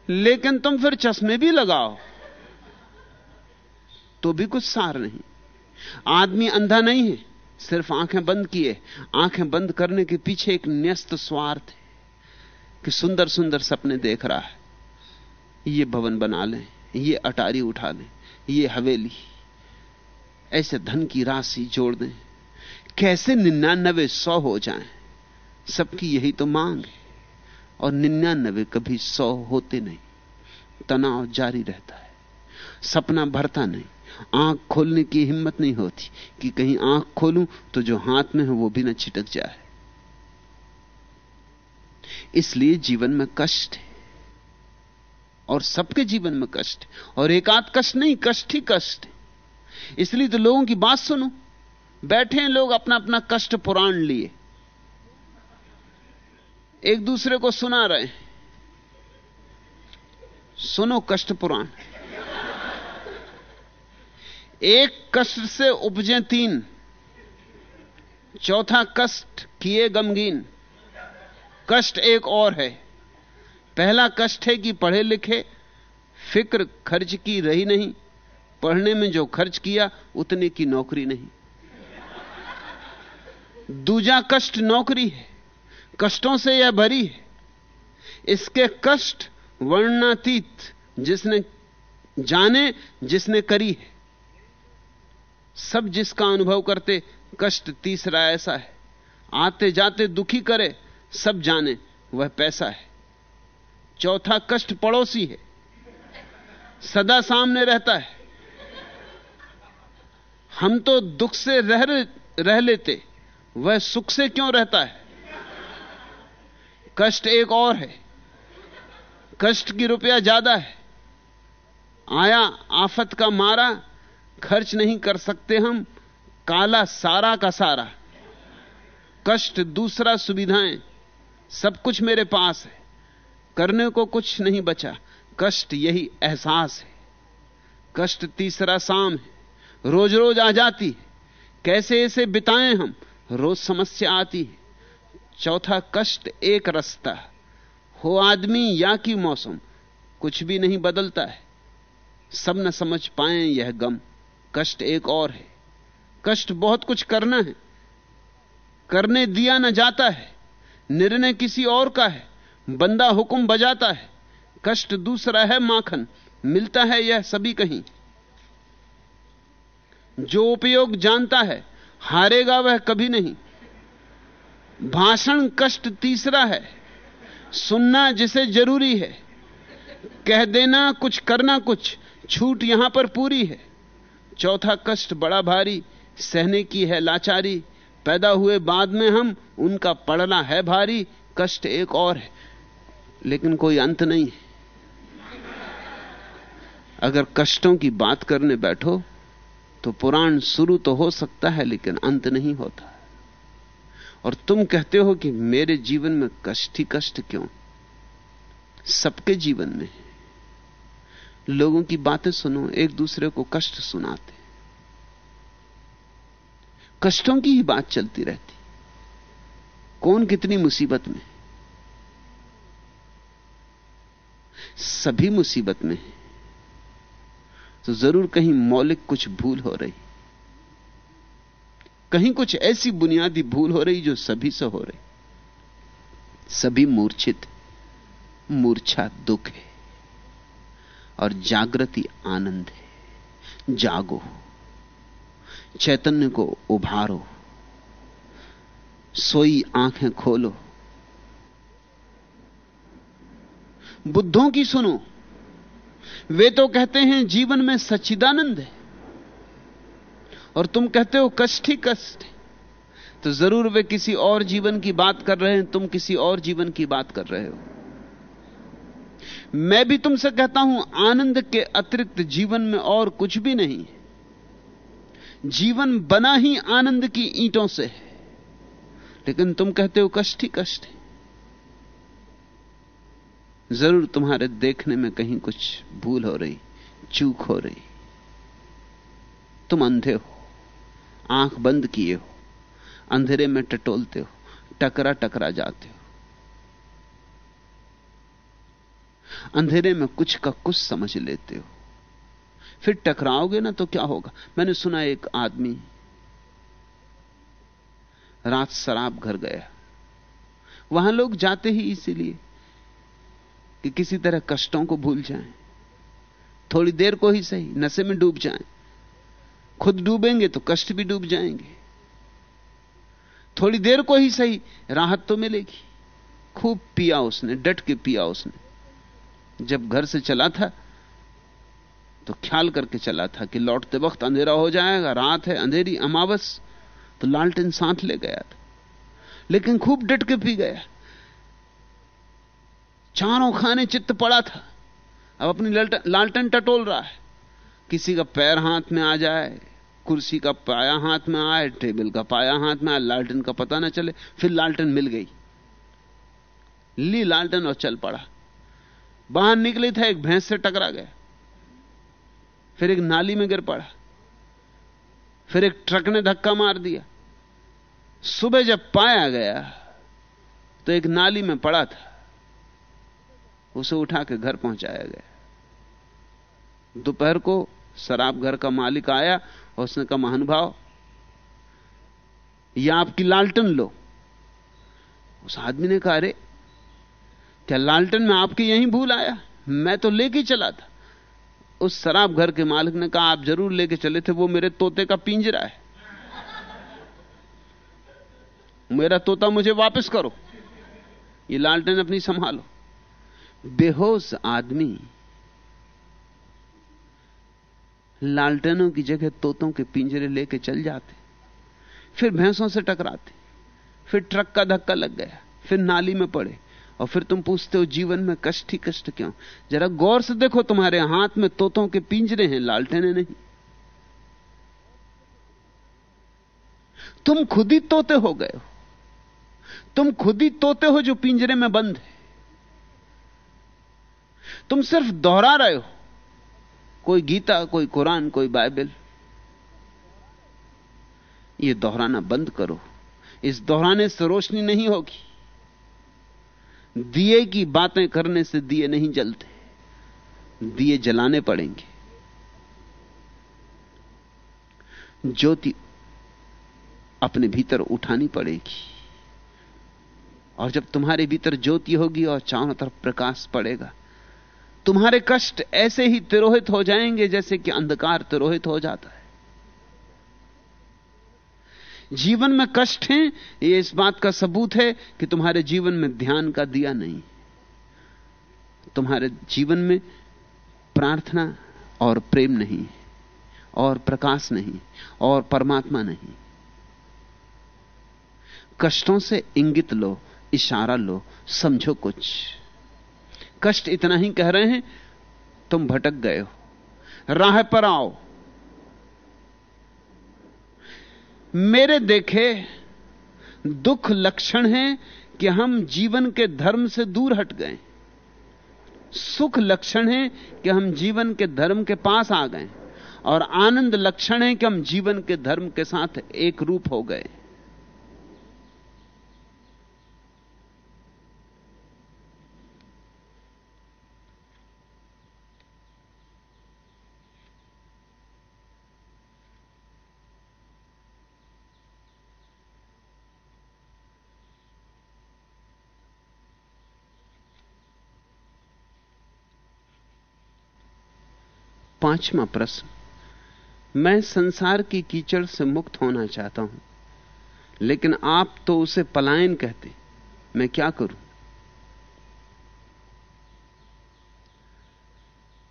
लेकिन तुम फिर चश्मे भी लगाओ तो भी कुछ सार नहीं। आदमी अंधा नहीं है, सिर्फ़ आँखें बंद किए। आँखें बंद करने के पीछे एक न्यस्त स्वार्थ है, कि सुंदर सुंदर सपने देख रहा है। ये भवन बना लें, ये अटारी उठा लें, ये हवेली, ऐसे धन की राशि जोड़ दें। कैसे निन्यानबे सौ हो जाएँ? सबकी यही तो मांग है। और निन्यानबे कभी सौ होते नहीं। तनाव जारी रहता है। सपना भरता नहीं। आँख खोलने की हिम्मत नहीं होती कि कहीं आँख खोलूं तो जो हाथ में है वो भी ना छिटक जाए। इसलिए जीवन में कष्ट है। और सबके जीवन में कष्ट और एक आध कष्ट नहीं, कष्ट ही कष्ट इसलिए तो लोगों की बात सुनो। बैठे हैं लोग अपना अपना कष्ट पुराण लिए। एक दूसरे को सुना रहे सुनो कष्ट पुराण। एक कष्ट से उपजे तीन। चौथा कष्ट किए गमगीन। कष्ट एक और है। पहला कष्ट है कि पढ़े लिखे, फ़िक्र खर्च की रही नहीं, पढ़ने में जो खर्च किया, उतने की नौकरी नहीं। दूजा कष्ट नौकरी है, कष्टों से यह भरी है। इसके कष्ट वर्णातीत, जिसने जाने, जिसने करी है। सब जिसका अनुभव करते, कष्ट तीसरा ऐसा है। आते जाते दुखी करे, सब जाने, वह पैसा है। चौथा कष्ट पड़ोसी है। सदा सामने रहता है। हम तो दुख से रह रह लेते, वह सुख से क्यों रहता है? कष्ट एक और है। कष्ट की रुपया ज़्यादा है। आया आफत का मारा, खर्च नहीं कर सकते हम, काला सारा का सारा। कष्ट दूसरा सुविधाएँ, सब कुछ मेरे पास है। करने को कुछ नहीं बचा। कष्ट यही एहसास है। कष्ट तीसरा शाम है। रोज रोज आ जाती है। कैसे इसे बिताएँ हम? रोज समस्या आती है। चौथा कष्ट एक रास्ता हो आदमी या की मौसम, कुछ भी नहीं बदलता है। सब न समझ पाए यह गम। कष्ट एक और है। कष्ट बहुत कुछ करना है। करने दिया न जाता है। निर्णय किसी और का है। बंदा हुक्म बजाता है, कष्ट दूसरा है माखन, मिलता है यह सभी कहीं। जो उपयोग जानता है, हारेगा वह कभी नहीं। भाषण कष्ट तीसरा है, सुनना जिसे ज़रूरी है। कह देना कुछ, करना कुछ, छूट यहाँ पर पूरी है। चौथा कष्ट बड़ा भारी, सहने की है लाचारी। पैदा हुए बाद में हम, उनका पड़ना है भारी, कष्ट एक और है। लेकिन कोई अंत नहीं। है अगर कष्टों की बात करने बैठो तो पुराण शुरू तो हो सकता है, लेकिन अंत नहीं होता। और तुम कहते हो कि मेरे जीवन में कष्ट ही कष्ट क्यों? सबके जीवन में। लोगों की बातें सुनो, एक दूसरे को कष्ट सुनाते। कष्टों की ही बात चलती रहती। कौन कितनी मुसीबत में? सभी मुसीबत में है। तो ज़रूर कहीं मौलिक कुछ भूल हो रही। कहीं कुछ ऐसी बुनियादी भूल हो रही जो सभी से हो रही। सभी मूर्छित, मूर्छा दुख है और जागृति आनंद है। जागो, चैतन्य को उभारो, सोई आँखें खोलो बुद्धों की सुनो। वे तो कहते हैं जीवन में सच्चिदानंद है। और तुम कहते हो कष्ट ही कष्ट तो ज़रूर वे किसी और जीवन की बात कर रहे हैं, तुम किसी और जीवन की बात कर रहे हो। मैं भी तुमसे कहता हूँ, आनंद के अतिरिक्त जीवन में और कुछ भी नहीं जीवन बना ही आनंद की ईंटों से है। लेकिन तुम कहते हो कष्ट ही कष्ट है। ज़रूर तुम्हारे देखने में कहीं कुछ भूल हो रही, चूक हो रही। तुम अंधे हो, आँख बंद किए हो, अंधेरे में टटोलते हो, टकरा टकरा जाते हो। अंधेरे में कुछ का कुछ समझ लेते हो। फिर टकराओगे ना तो क्या होगा? मैंने सुना एक आदमी, रात शराब घर गया। वहाँ लोग जाते ही इसीलिए। कि किसी तरह कष्टों को भूल जाएँ। थोड़ी देर को ही सही, नशे में डूब जाएँ। खुद डूबेंगे तो कष्ट भी डूब जाएँगे। थोड़ी देर को ही सही, राहत तो मिलेगी। खूब पिया उसने, डट के पिया उसने। जब घर से चला था तो ख्याल करके चला था कि लौटते वक्त अंधेरा हो जाएगा, रात है, अंधेरी, अमावस। तो लालटेन साथ ले गया था। लेकिन खूब डट के पी गया। चारों खाने चित्त पड़ा था। अब अपनी लालटन टटोल रहा है। किसी का पैर हाथ में आ जाए, कुर्सी का पाया हाथ में आए, टेबल का पाया हाथ में आए, लालटन का पता ना चले, फिर लालटन मिल गई। ली लालटन और चल पड़ा। बाहर निकले था, एक भैंस से टकरा गया। फिर एक नाली में गिर पड़ा। फिर एक ट्रक ने धक्का मार दिया। सुबह जब पाया गया तो एक नाली में पड़ा था। उसे उठा के घर पहुँचाया गया। दोपहर को शराब घर का मालिक आया और उसने कहा महानुभाव या आपकी लालटन लो। उस आदमी ने कहा, अरे, क्या लालटन में आपकी यही भूल आया? मैं तो लेके चला था। उस शराब घर के मालिक ने कहा, आप ज़रूर लेके चले थे, वो मेरे तोते का पिंजरा है। मेरा तोता मुझे वापस करो। ये लालटेन अपनी संभालो। बेहोश आदमी लालटेनों की जगह तोतों के पिंजरे लेके चल जाते, फिर भैंसों से टकराते, फिर ट्रक का धक्का लग गया, फिर नाली में पड़े, और फिर तुम पूछते हो, जीवन में कष्ट ही कष्ट क्यों? जरा गौर से देखो, तुम्हारे हाथ में तोतों के पिंजरे हैं, लालटेने नहीं। तुम खुद ही तोते हो गए हो। तुम खुद ही तोते हो जो पिंजरे में बंद है। तुम सिर्फ़ दोहरा रहे हो। कोई गीता, कोई कुरान, कोई बाइबल। ये दोहराना बंद करो। इस दोहराने से रोशनी नहीं होगी। दिए की बातें करने से दिए नहीं जलते। दिए जलाने पड़ेंगे। ज्योति अपने भीतर उठानी पड़ेगी। और जब तुम्हारे भीतर ज्योति होगी और चारों तरफ़ प्रकाश पड़ेगा तुम्हारे कष्ट ऐसे ही तिरोहित हो जाएँगे जैसे कि अंधकार तिरोहित हो जाता है। जीवन में कष्ट हैं, ये इस बात का सबूत है कि तुम्हारे जीवन में ध्यान का दिया नहीं। तुम्हारे जीवन में प्रार्थना और प्रेम नहीं, और प्रकाश नहीं, और परमात्मा नहीं। कष्टों से इंगित लो, इशारा लो, समझो कुछ। कष्ट इतना ही कह रहे हैं, तुम भटक गए हो। राह पर आओ। मेरे देखे दुख लक्षण है कि हम जीवन के धर्म से दूर हट गए। सुख लक्षण है कि हम जीवन के धर्म के पास आ गए। और आनंद लक्षण है कि हम जीवन के धर्म के साथ एक रूप हो गए। पांचवा प्रश्न। मैं संसार की कीचड़ से मुक्त होना चाहता हूँ, लेकिन आप तो उसे पलायन कहते, मैं क्या करूँ?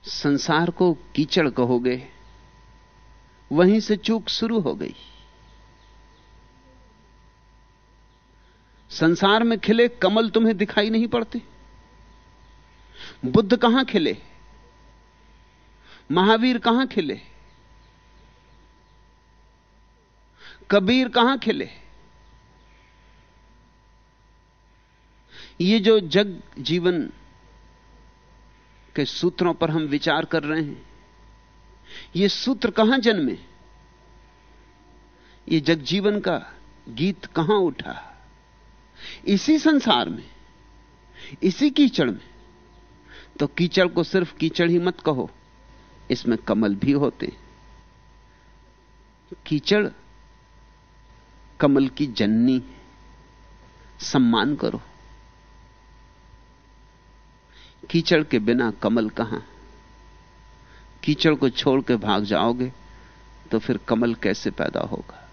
संसार को कीचड़ कहोगे, वहीं से चूक शुरू हो गई। संसार में खिले कमल तुम्हें दिखाई नहीं पड़ते। बुद्ध कहाँ खिले? महावीर कहाँ खिले? कबीर कहाँ खिले? ये जो जग जीवन के सूत्रों पर हम विचार कर रहे हैं, ये सूत्र कहाँ जन्मे? ये जग जीवन का गीत कहाँ उठा? इसी संसार में, इसी कीचड़ में। तो कीचड़ को सिर्फ़ कीचड़ ही मत कहो। इसमें कमल भी होते कीचड़, कमल की जननी, सम्मान करो। कीचड़ के बिना कमल कहाँ? कीचड़ को छोड़ के भाग जाओगे तो फिर कमल कैसे पैदा होगा?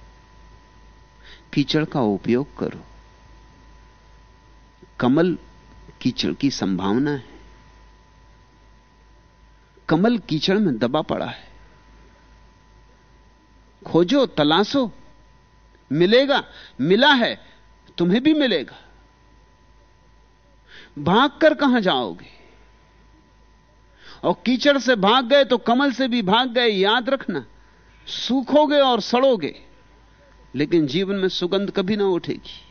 कीचड़ का उपयोग करो। कमल कीचड़ की संभावना है। कमल कीचड़ में दबा पड़ा है। खोजो, तलाशो। मिलेगा, मिला है, तुम्हें भी मिलेगा। भाग कर कहाँ जाओगे? और कीचड़ से भाग गए तो कमल से भी भाग गए, याद रखना। सूखोगे और सड़ोगे, लेकिन जीवन में सुगंध कभी ना उठेगी।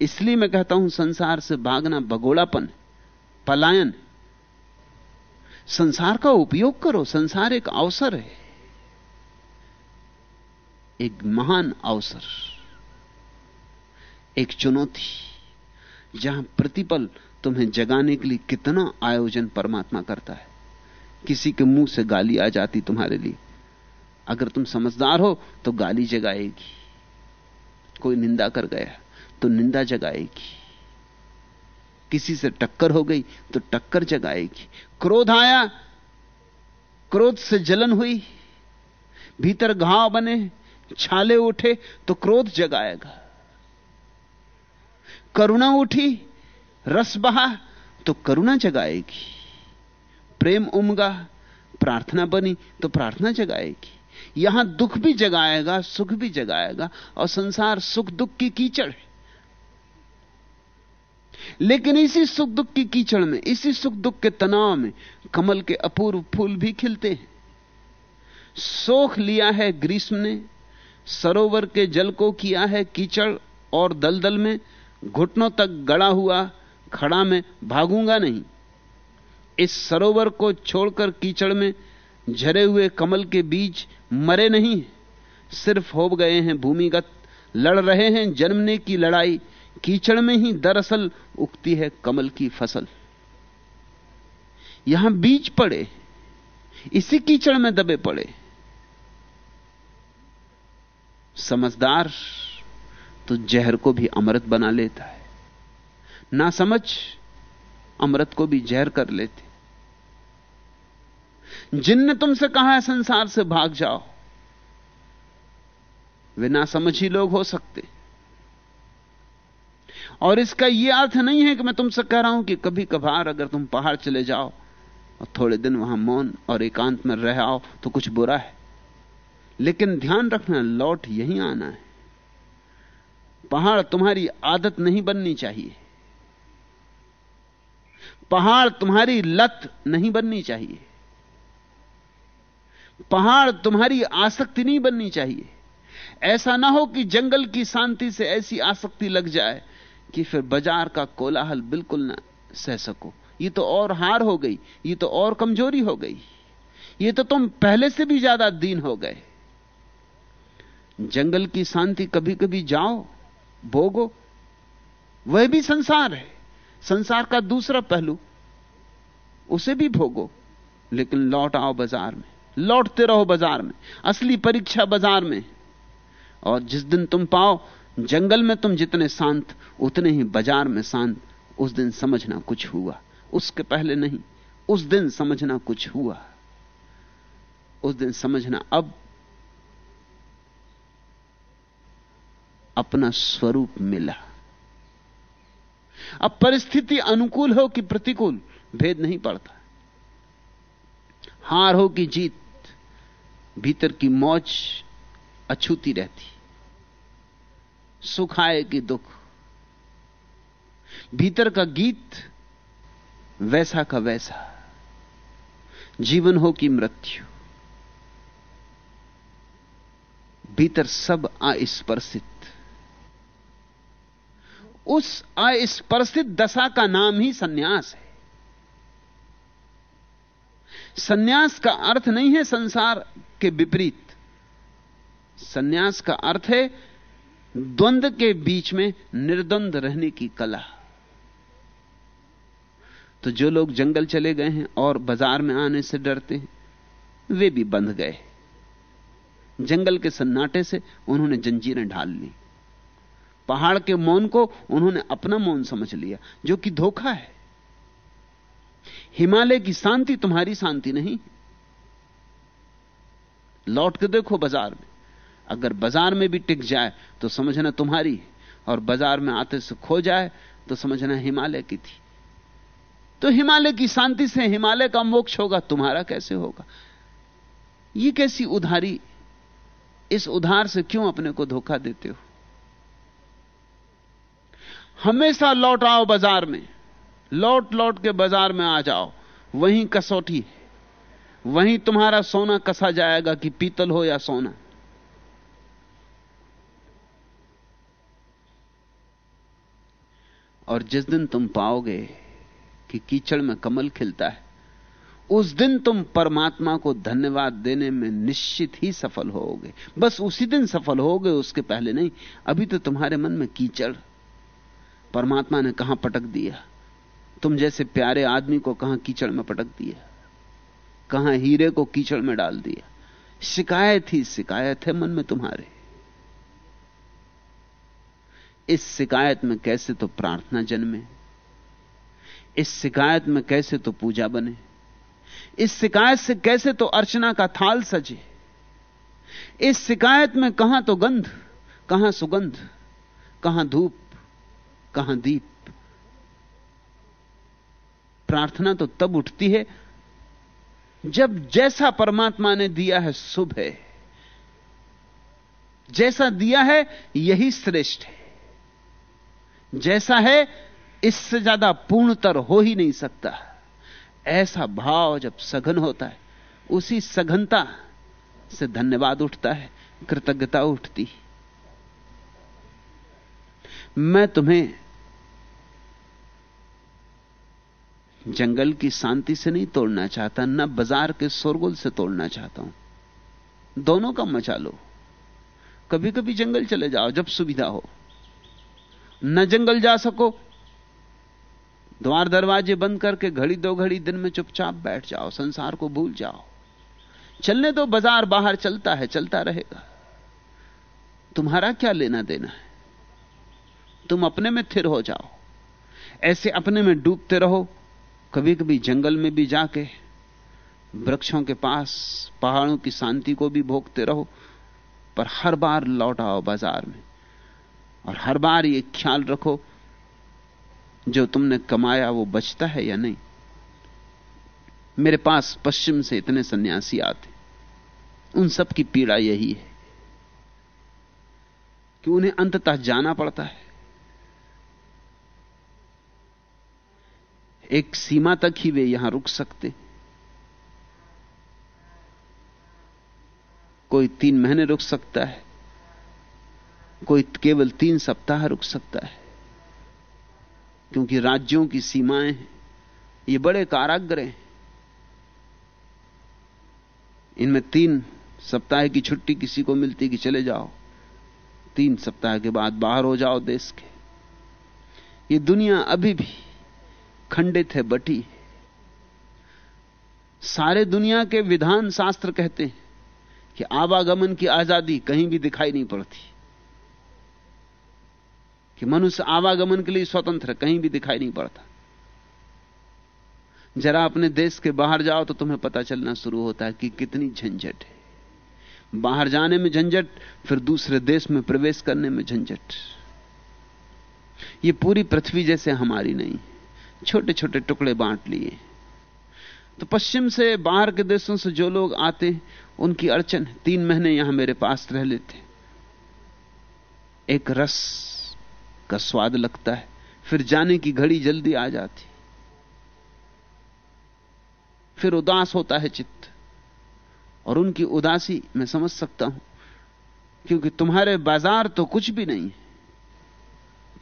इसलिए मैं कहता हूँ, संसार से भागना भगोड़ापन पलायन संसार का उपयोग करो, संसार एक अवसर है। एक महान अवसर, एक चुनौती, जहाँ प्रतिपल तुम्हें जगाने के लिए कितना आयोजन परमात्मा करता है। किसी के मुँह से गाली आ जाती तुम्हारे लिए। अगर तुम समझदार हो तो गाली जगाएगी। कोई निंदा कर गया तो निंदा जगाएगी। किसी से टक्कर हो गई तो टक्कर जगाएगी। क्रोध आया, क्रोध से जलन हुई, भीतर घाव बने, छाले उठे तो क्रोध जगाएगा। करुणा उठी, रस बहा तो करुणा जगाएगी। प्रेम उमगा, प्रार्थना बनी तो प्रार्थना जगाएगी। यहाँ दुख भी जगाएगा, सुख भी जगाएगा और संसार सुख दुख की कीचड़ है। लेकिन इसी सुख दुख की कीचड़ में, इसी सुख दुख के तनाव में कमल के अपूर्व फूल भी खिलते हैं। सोख लिया है ग्रीष्म ने, सरोवर के जल को किया है कीचड़ और दलदल में, घुटनों तक गड़ा हुआ खड़ा में भागूँगा नहीं। इस सरोवर को छोड़कर कीचड़ में झरे हुए कमल के बीज मरे नहीं सिर्फ़ हो गए हैं भूमिगत, लड़ रहे हैं जन्मने की लड़ाई कीचड़ में ही दरअसल उगती है कमल की फ़सल। यहाँ बीज पड़े, इसी कीचड़ में दबे पड़े। समझदार तो जहर को भी अमृत बना लेता है, ना समझ अमृत को भी जहर कर लेते। जिनने तुमसे कहा है संसार से भाग जाओ, वे ना समझ ही लोग हो सकते। और इसका यह अर्थ नहीं है कि मैं तुमसे कह रहा हूँ कि कभी कभार अगर तुम पहाड़ चले जाओ और थोड़े दिन वहाँ मौन और एकांत में रह आओ तो कुछ बुरा है। लेकिन ध्यान रखना, लौट यहीं आना है। पहाड़ तुम्हारी आदत नहीं बननी चाहिए। पहाड़ तुम्हारी लत नहीं बननी चाहिए। पहाड़ तुम्हारी आसक्ति नहीं बननी चाहिए। ऐसा ना हो कि जंगल की शांति से ऐसी आसक्ति लग जाए कि फिर बाज़ार का कोलाहल बिल्कुल ना सह सको। ये तो और हार हो गई, ये तो और कमज़ोरी हो गई। ये तो तुम पहले से भी ज़्यादा दीन हो गए। जंगल की शांति कभी कभी जाओ, भोगो, वह भी संसार है। संसार का दूसरा पहलू, उसे भी भोगो, लेकिन लौट आओ बाज़ार में, लौटते रहो बाज़ार में, असली परीक्षा बाज़ार में। और जिस दिन तुम पाओ जंगल में तुम जितने शांत, उतने ही बाज़ार में शांत। उस दिन समझना कुछ हुआ। उसके पहले नहीं, उस दिन समझना कुछ हुआ। उस दिन समझना अब अपना स्वरूप मिला। अब परिस्थिति अनुकूल हो कि प्रतिकूल, भेद नहीं पड़ता। हार हो कि जीत, भीतर की मौज अछूती रहती। सुख आए कि दुख। भीतर का गीत वैसा का वैसा। जीवन हो कि मृत्यु। भीतर सब अस्पर्शित उस अस्पर्शित दशा का नाम ही सन्यास है। सन्यास का अर्थ नहीं है संसार के विपरीत। सन्यास का अर्थ है द्वंद के बीच में निर्द्वंद रहने की कला। तो जो लोग जंगल चले गए हैं और बाज़ार में आने से डरते हैं, वे भी बंध गए। जंगल के सन्नाटे से उन्होंने जंजीरें ढाल ली। पहाड़ के मौन को उन्होंने अपना मौन समझ लिया, जो कि धोखा है। हिमालय की शांति तुम्हारी शांति नहीं। लौट के देखो बाज़ार में। अगर बाज़ार में भी टिक जाए तो समझना तुम्हारी और बाज़ार में आते से खो जाए तो समझना हिमालय की थी। तो हिमालय की शांति से हिमालय का मोक्ष होगा, तुम्हारा कैसे होगा? यह कैसी उधारी? इस उधार से क्यों अपने को धोखा देते हो? हमेशा लौट आओ बाज़ार में। लौट लौट के बाज़ार में आ जाओ। वहीं कसौटी वहीं तुम्हारा सोना कसा जाएगा कि पीतल हो या सोना। और जिस दिन तुम पाओगे कि कीचड़ में कमल खिलता है, उस दिन तुम परमात्मा को धन्यवाद देने में निश्चित ही सफल होोगे बस उसी दिन सफल होगे उसके पहले नहीं। अभी तो तुम्हारे मन में कीचड़। परमात्मा ने कहाँ पटक दिया? तुम जैसे प्यारे आदमी को कहाँ कीचड़ में पटक दिया? कहाँ हीरे को कीचड़ में डाल दिया? शिकायत ही शिकायत है मन में तुम्हारे। इस शिकायत में कैसे तो प्रार्थना जन्मे? इस शिकायत में कैसे तो पूजा बने? इस शिकायत से कैसे तो अर्चना का थाल सजे? इस शिकायत में कहाँ तो गंध? कहाँ सुगंध? कहाँ धूप? कहाँ दीप? प्रार्थना तो तब उठती है जब जैसा परमात्मा ने दिया है शुभ है। जैसा दिया है, यही श्रेष्ठ है। जैसा है, इससे ज़्यादा पूर्णतर हो ही नहीं सकता। ऐसा भाव जब सघन होता है, उसी सघनता से धन्यवाद उठता है, कृतज्ञता उठती। मैं तुम्हें जंगल की शांति से नहीं तोड़ना चाहता, न बाज़ार के शोरगुल से तोड़ना चाहता हूँ। दोनों का मचा लो। कभी कभी जंगल चले जाओ, जब सुविधा हो। न जंगल जा सको। द्वार दरवाजे बंद करके घड़ी दो घड़ी दिन में चुपचाप बैठ जाओ, संसार को भूल जाओ। चलने दो, बाज़ार बाहर चलता है, चलता रहेगा। तुम्हारा क्या लेना देना है? तुम अपने में थिर हो जाओ। ऐसे अपने में डूबते रहो। कभी कभी जंगल में भी जाके, वृक्षों के पास, पहाड़ों की शांति को भी भोगते रहो। पर हर बार लौट आओ बाज़ार में। और हर बार ये ख्याल रखो, जो तुमने कमाया वो बचता है या नहीं? मेरे पास पश्चिम से इतने सन्यासी आते उन सब की पीड़ा यही है कि उन्हें अंततः जाना पड़ता है। एक सीमा तक ही वे यहाँ रुक सकते कोई तीन महीने रुक सकता है कोई केवल तीन सप्ताह रुक सकता है, क्योंकि राज्यों की सीमाएँ हैं, ये बड़े काराग्र हैं। इनमें तीन सप्ताह की छुट्टी किसी को मिलती कि चले जाओ, तीन सप्ताह के बाद बाहर हो जाओ देश के। ये दुनिया अभी भी खंडित है, बटी सारे दुनिया के विधान शास्त्र कहते हैं कि आवागमन की आज़ादी कहीं भी दिखाई नहीं पड़ती। कि मनुष्य आवागमन के लिए स्वतंत्र कहीं भी दिखाई नहीं पड़ता। जरा अपने देश के बाहर जाओ तो तुम्हें पता चलना शुरू होता है कि कितनी झंझट है। बाहर जाने में झंझट, फिर दूसरे देश में प्रवेश करने में झंझट। ये पूरी पृथ्वी जैसे हमारी नहीं छोटे छोटे टुकड़े बांट लिए। तो पश्चिम से बाहर के देशों से जो लोग आते, उनकी अड़चन तीन महीने यहाँ मेरे पास रह लेते। एक रस का स्वाद लगता है, फिर जाने की घड़ी जल्दी आ जाती। फिर उदास होता है चित्त। और उनकी उदासी मैं समझ सकता हूँ, क्योंकि तुम्हारे बाज़ार तो कुछ भी नहीं है,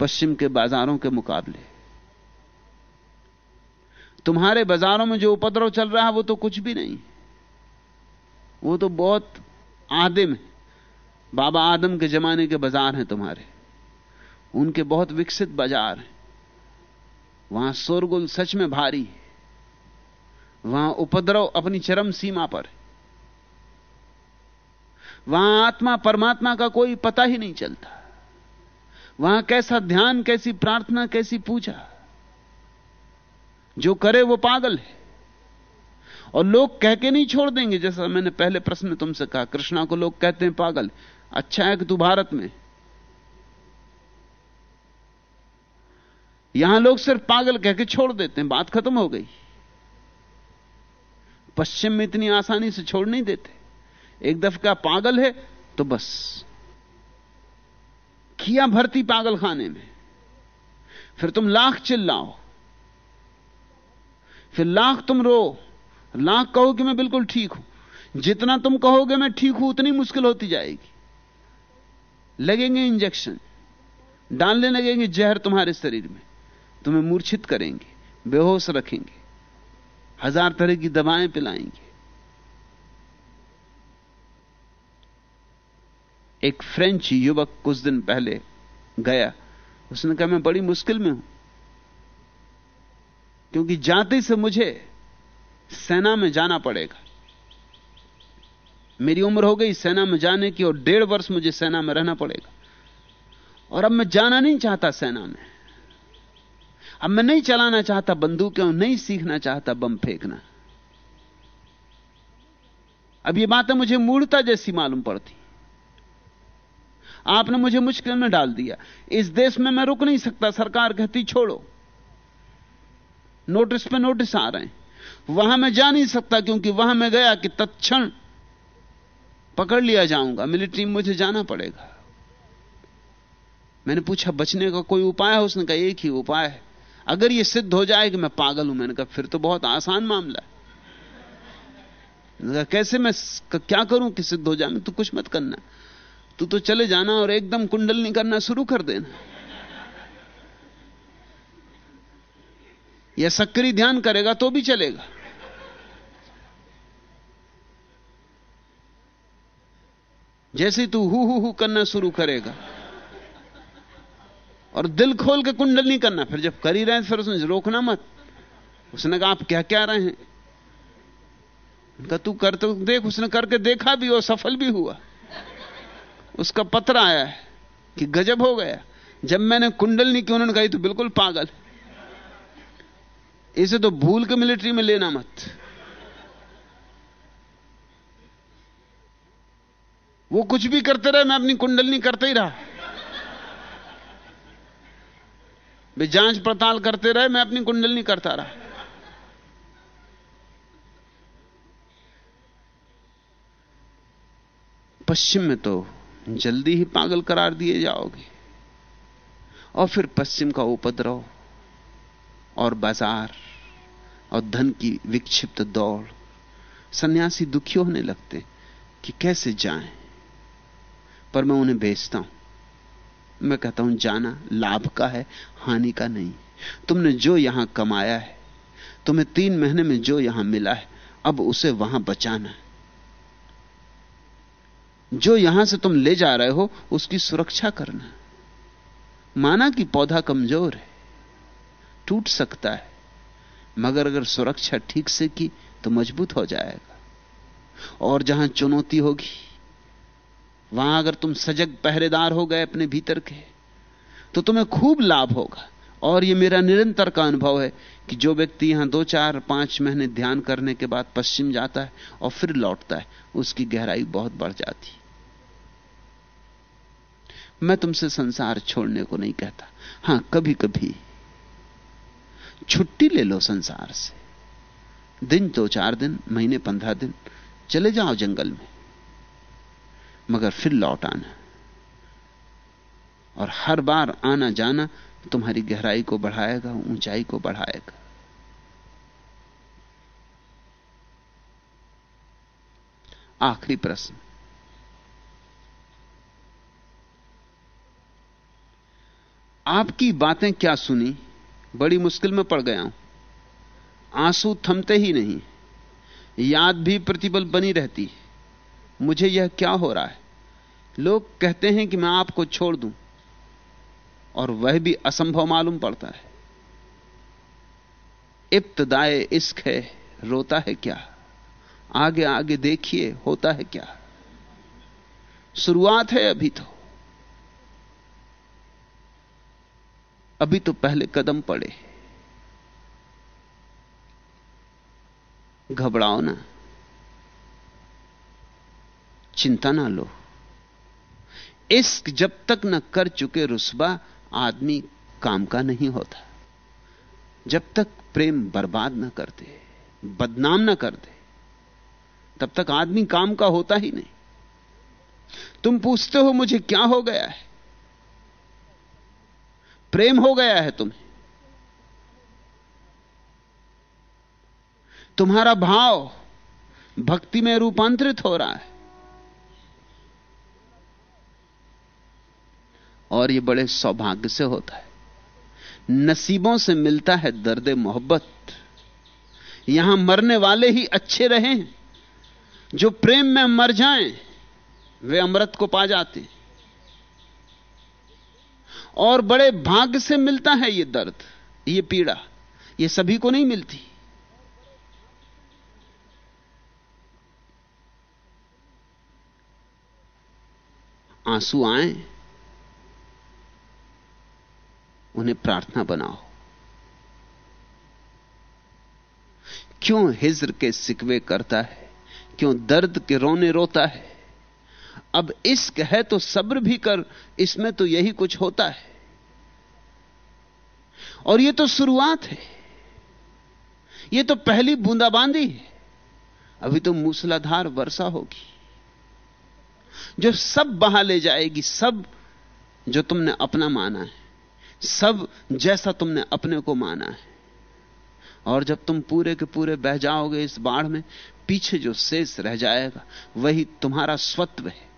पश्चिम के बाजारों के मुकाबले। तुम्हारे बाजारों में जो उपद्रव चल रहा है, वो तो कुछ भी नहीं वो तो बहुत आदिम है। बाबा आदम के जमाने के बाज़ार हैं तुम्हारे। उनके बहुत विकसित बाज़ार हैं। वहाँ शोरगुल सच में भारी है। वहाँ उपद्रव अपनी चरम सीमा पर है। वहाँ आत्मा परमात्मा का कोई पता ही नहीं चलता। वहाँ कैसा ध्यान, कैसी प्रार्थना, कैसी पूजा। जो करे वो पागल है। और लोग कह के नहीं छोड़ देंगे, जैसा मैंने पहले प्रश्न में तुमसे कहा, कृष्णा को लोग कहते हैं पागल अच्छा है कि तू भारत में यहाँ लोग सिर्फ़ पागल कह के छोड़ देते हैं, बात खत्म हो गई। पश्चिम में इतनी आसानी से छोड़ नहीं देते। एक दफ़ा पागल है तो बस। किया भर्ती पागल खाने में। फिर तुम लाख चिल्लाओ। फिर लाख तुम रो। लाख कहो कि मैं बिल्कुल ठीक हूँ। जितना तुम कहोगे मैं ठीक हूँ, उतनी मुश्किल होती जाएगी। लगेंगे इंजेक्शन। डालने लगेंगे जहर तुम्हारे शरीर में। तुम्हें मूर्छित करेंगे, बेहोश रखेंगे, हज़ार तरह की दवाएँ पिलाएँगे। एक फ्रेंच युवक कुछ दिन पहले गया। उसने कहा, मैं बड़ी मुश्किल में हूँ, क्योंकि जाते से मुझे सेना में जाना पड़ेगा। मेरी उम्र हो गई सेना में जाने की और डेढ़ वर्ष मुझे सेना में रहना पड़ेगा। और अब मैं जाना नहीं चाहता सेना में। अब मैं नहीं चलाना चाहता बंदूक और नहीं सीखना चाहता बम फेंकना। अब ये बातें मुझे मूर्ता जैसी मालूम पड़ती। आपने मुझे मुश्किल में डाल दिया। इस देश में मैं रुक नहीं सकता। सरकार कहती, छोड़ो। नोटिस पे नोटिस आ रहे हैं। वहाँ मैं जा नहीं सकता क्योंकि वहाँ मैं गया कि तत्क्षण पकड़ लिया जाऊँगा। मिलिट्री में मुझे जाना पड़ेगा। मैंने पूछा, बचने का कोई उपाय है? उसने कहा, एक ही उपाय है। अगर यह सिद्ध हो जाए कि मैं पागल हूँ, मैंने कहा, फिर तो बहुत आसान मामला है। कैसे मैं क्या करूँ कि सिद्ध हो जाए? तो कुछ मत करना। तू तो चले जाना और एकदम कुंडल करना, शुरू कर देना। या सक्रिय ध्यान करेगा तो भी चलेगा। जैसे तू हु हु करना शुरू करेगा। और दिल खोल के कुंडल नहीं करना। फिर जब कर ही रहे फिर उसने रोकना मत। उसने कहा, आप क्या क्या रहे हैं? उनका तू कर तो देख, उसने करके देखा भी और सफल भी हुआ। उसका पत्र आया है कि गजब हो गया। जब मैंने कुंडल नहीं की, उन्होंने कही तो बिल्कुल पागल इसे तो भूल के मिलिट्री में लेना मत। वो कुछ भी करते रहे, मैं अपनी कुंडल नहीं करते ही रहा। वे जाँच पड़ताल करते रहे, मैं अपनी कुंडल नहीं करता रहा। पश्चिम में तो जल्दी ही पागल करार दिए जाओगे। और फिर पश्चिम का उपद्रव और बाज़ार और धन की विक्षिप्त दौड़, सन्यासी दुखी होने लगते कि कैसे जाएँ? पर मैं उन्हें बेचता हूँ। मैं कहता हूँ, जाना लाभ का है, हानि का नहीं। तुमने जो यहाँ कमाया है, तुम्हें तीन महीने में जो यहाँ मिला है, अब उसे वहाँ बचाना है। जो यहाँ से तुम ले जा रहे हो, उसकी सुरक्षा करना माना कि पौधा कमज़ोर है, टूट सकता है, मगर अगर सुरक्षा ठीक से की तो मज़बूत हो जाएगा। और जहाँ चुनौती होगी वहाँ अगर तुम सजग पहरेदार हो गए अपने भीतर के तो तुम्हें खूब लाभ होगा। और यह मेरा निरंतर का अनुभव है कि जो व्यक्ति यहाँ दो, चार, पाँच महीने ध्यान करने के बाद पश्चिम जाता है और फिर लौटता है, उसकी गहराई बहुत बढ़ जाती मैं तुमसे संसार छोड़ने को नहीं कहता। हाँ कभी कभी छुट्टी ले लो संसार से। दिन दो, चार दिन, महीने पंद्रह दिन, चले जाओ जंगल में। मगर फिर लौट आना। और हर बार आना जाना तुम्हारी गहराई को बढ़ाएगा, ऊंचाई को बढ़ाएगा। आखिरी प्रश्न। आपकी बातें क्या सुनी? बड़ी मुश्किल में पड़ गया हूँ। आँसू थमते ही नहीं। याद भी प्रतिबल बनी रहती मुझे यह क्या हो रहा है? लोग कहते हैं कि मैं आपको छोड़ दूँ, और वह भी असंभव मालूम पड़ता है। इब्तदाए इश्क है, रोता है क्या? आगे आगे देखिए, होता है क्या? शुरुआत है अभी तो। अभी तो पहले कदम पड़े। घबराओ ना। चिंता ना लो। इश्क जब तक न कर चुके रुस्बा आदमी काम का नहीं होता। जब तक प्रेम बर्बाद न कर दे, बदनाम ना कर दे, तब तक आदमी काम का होता ही नहीं। तुम पूछते हो मुझे क्या हो गया है? प्रेम हो गया है तुम्हें। तुम्हारा भाव भक्ति में रूपांतरित हो रहा है। और यह बड़े सौभाग्य से होता है। नसीबों से मिलता है दर्द मोहब्बत। यहाँ मरने वाले ही अच्छे रहे। जो प्रेम में मर जाएँ, वे अमृत को पा जाते और बड़े भाग्य से मिलता है यह दर्द, ये पीड़ा यह सभी को नहीं मिलती। आँसू आए उन्हें प्रार्थना बनाओ। क्यों हिज्र के सिकवे करता है? क्यों दर्द के रोने रोता है? अब इश्क है तो सब्र भी कर, इसमें तो यही कुछ होता है। और यह तो शुरुआत है। यह तो पहली बूंदाबांदी है। अभी तो मूसलाधार वर्षा होगी। जो सब बहा ले जाएगी, सब जो तुमने अपना माना है। सब जैसा तुमने अपने को माना है। और जब तुम पूरे के पूरे बह जाओगे इस बाढ़ में, पीछे जो शेष रह जाएगा, वही तुम्हारा स्वत्व है,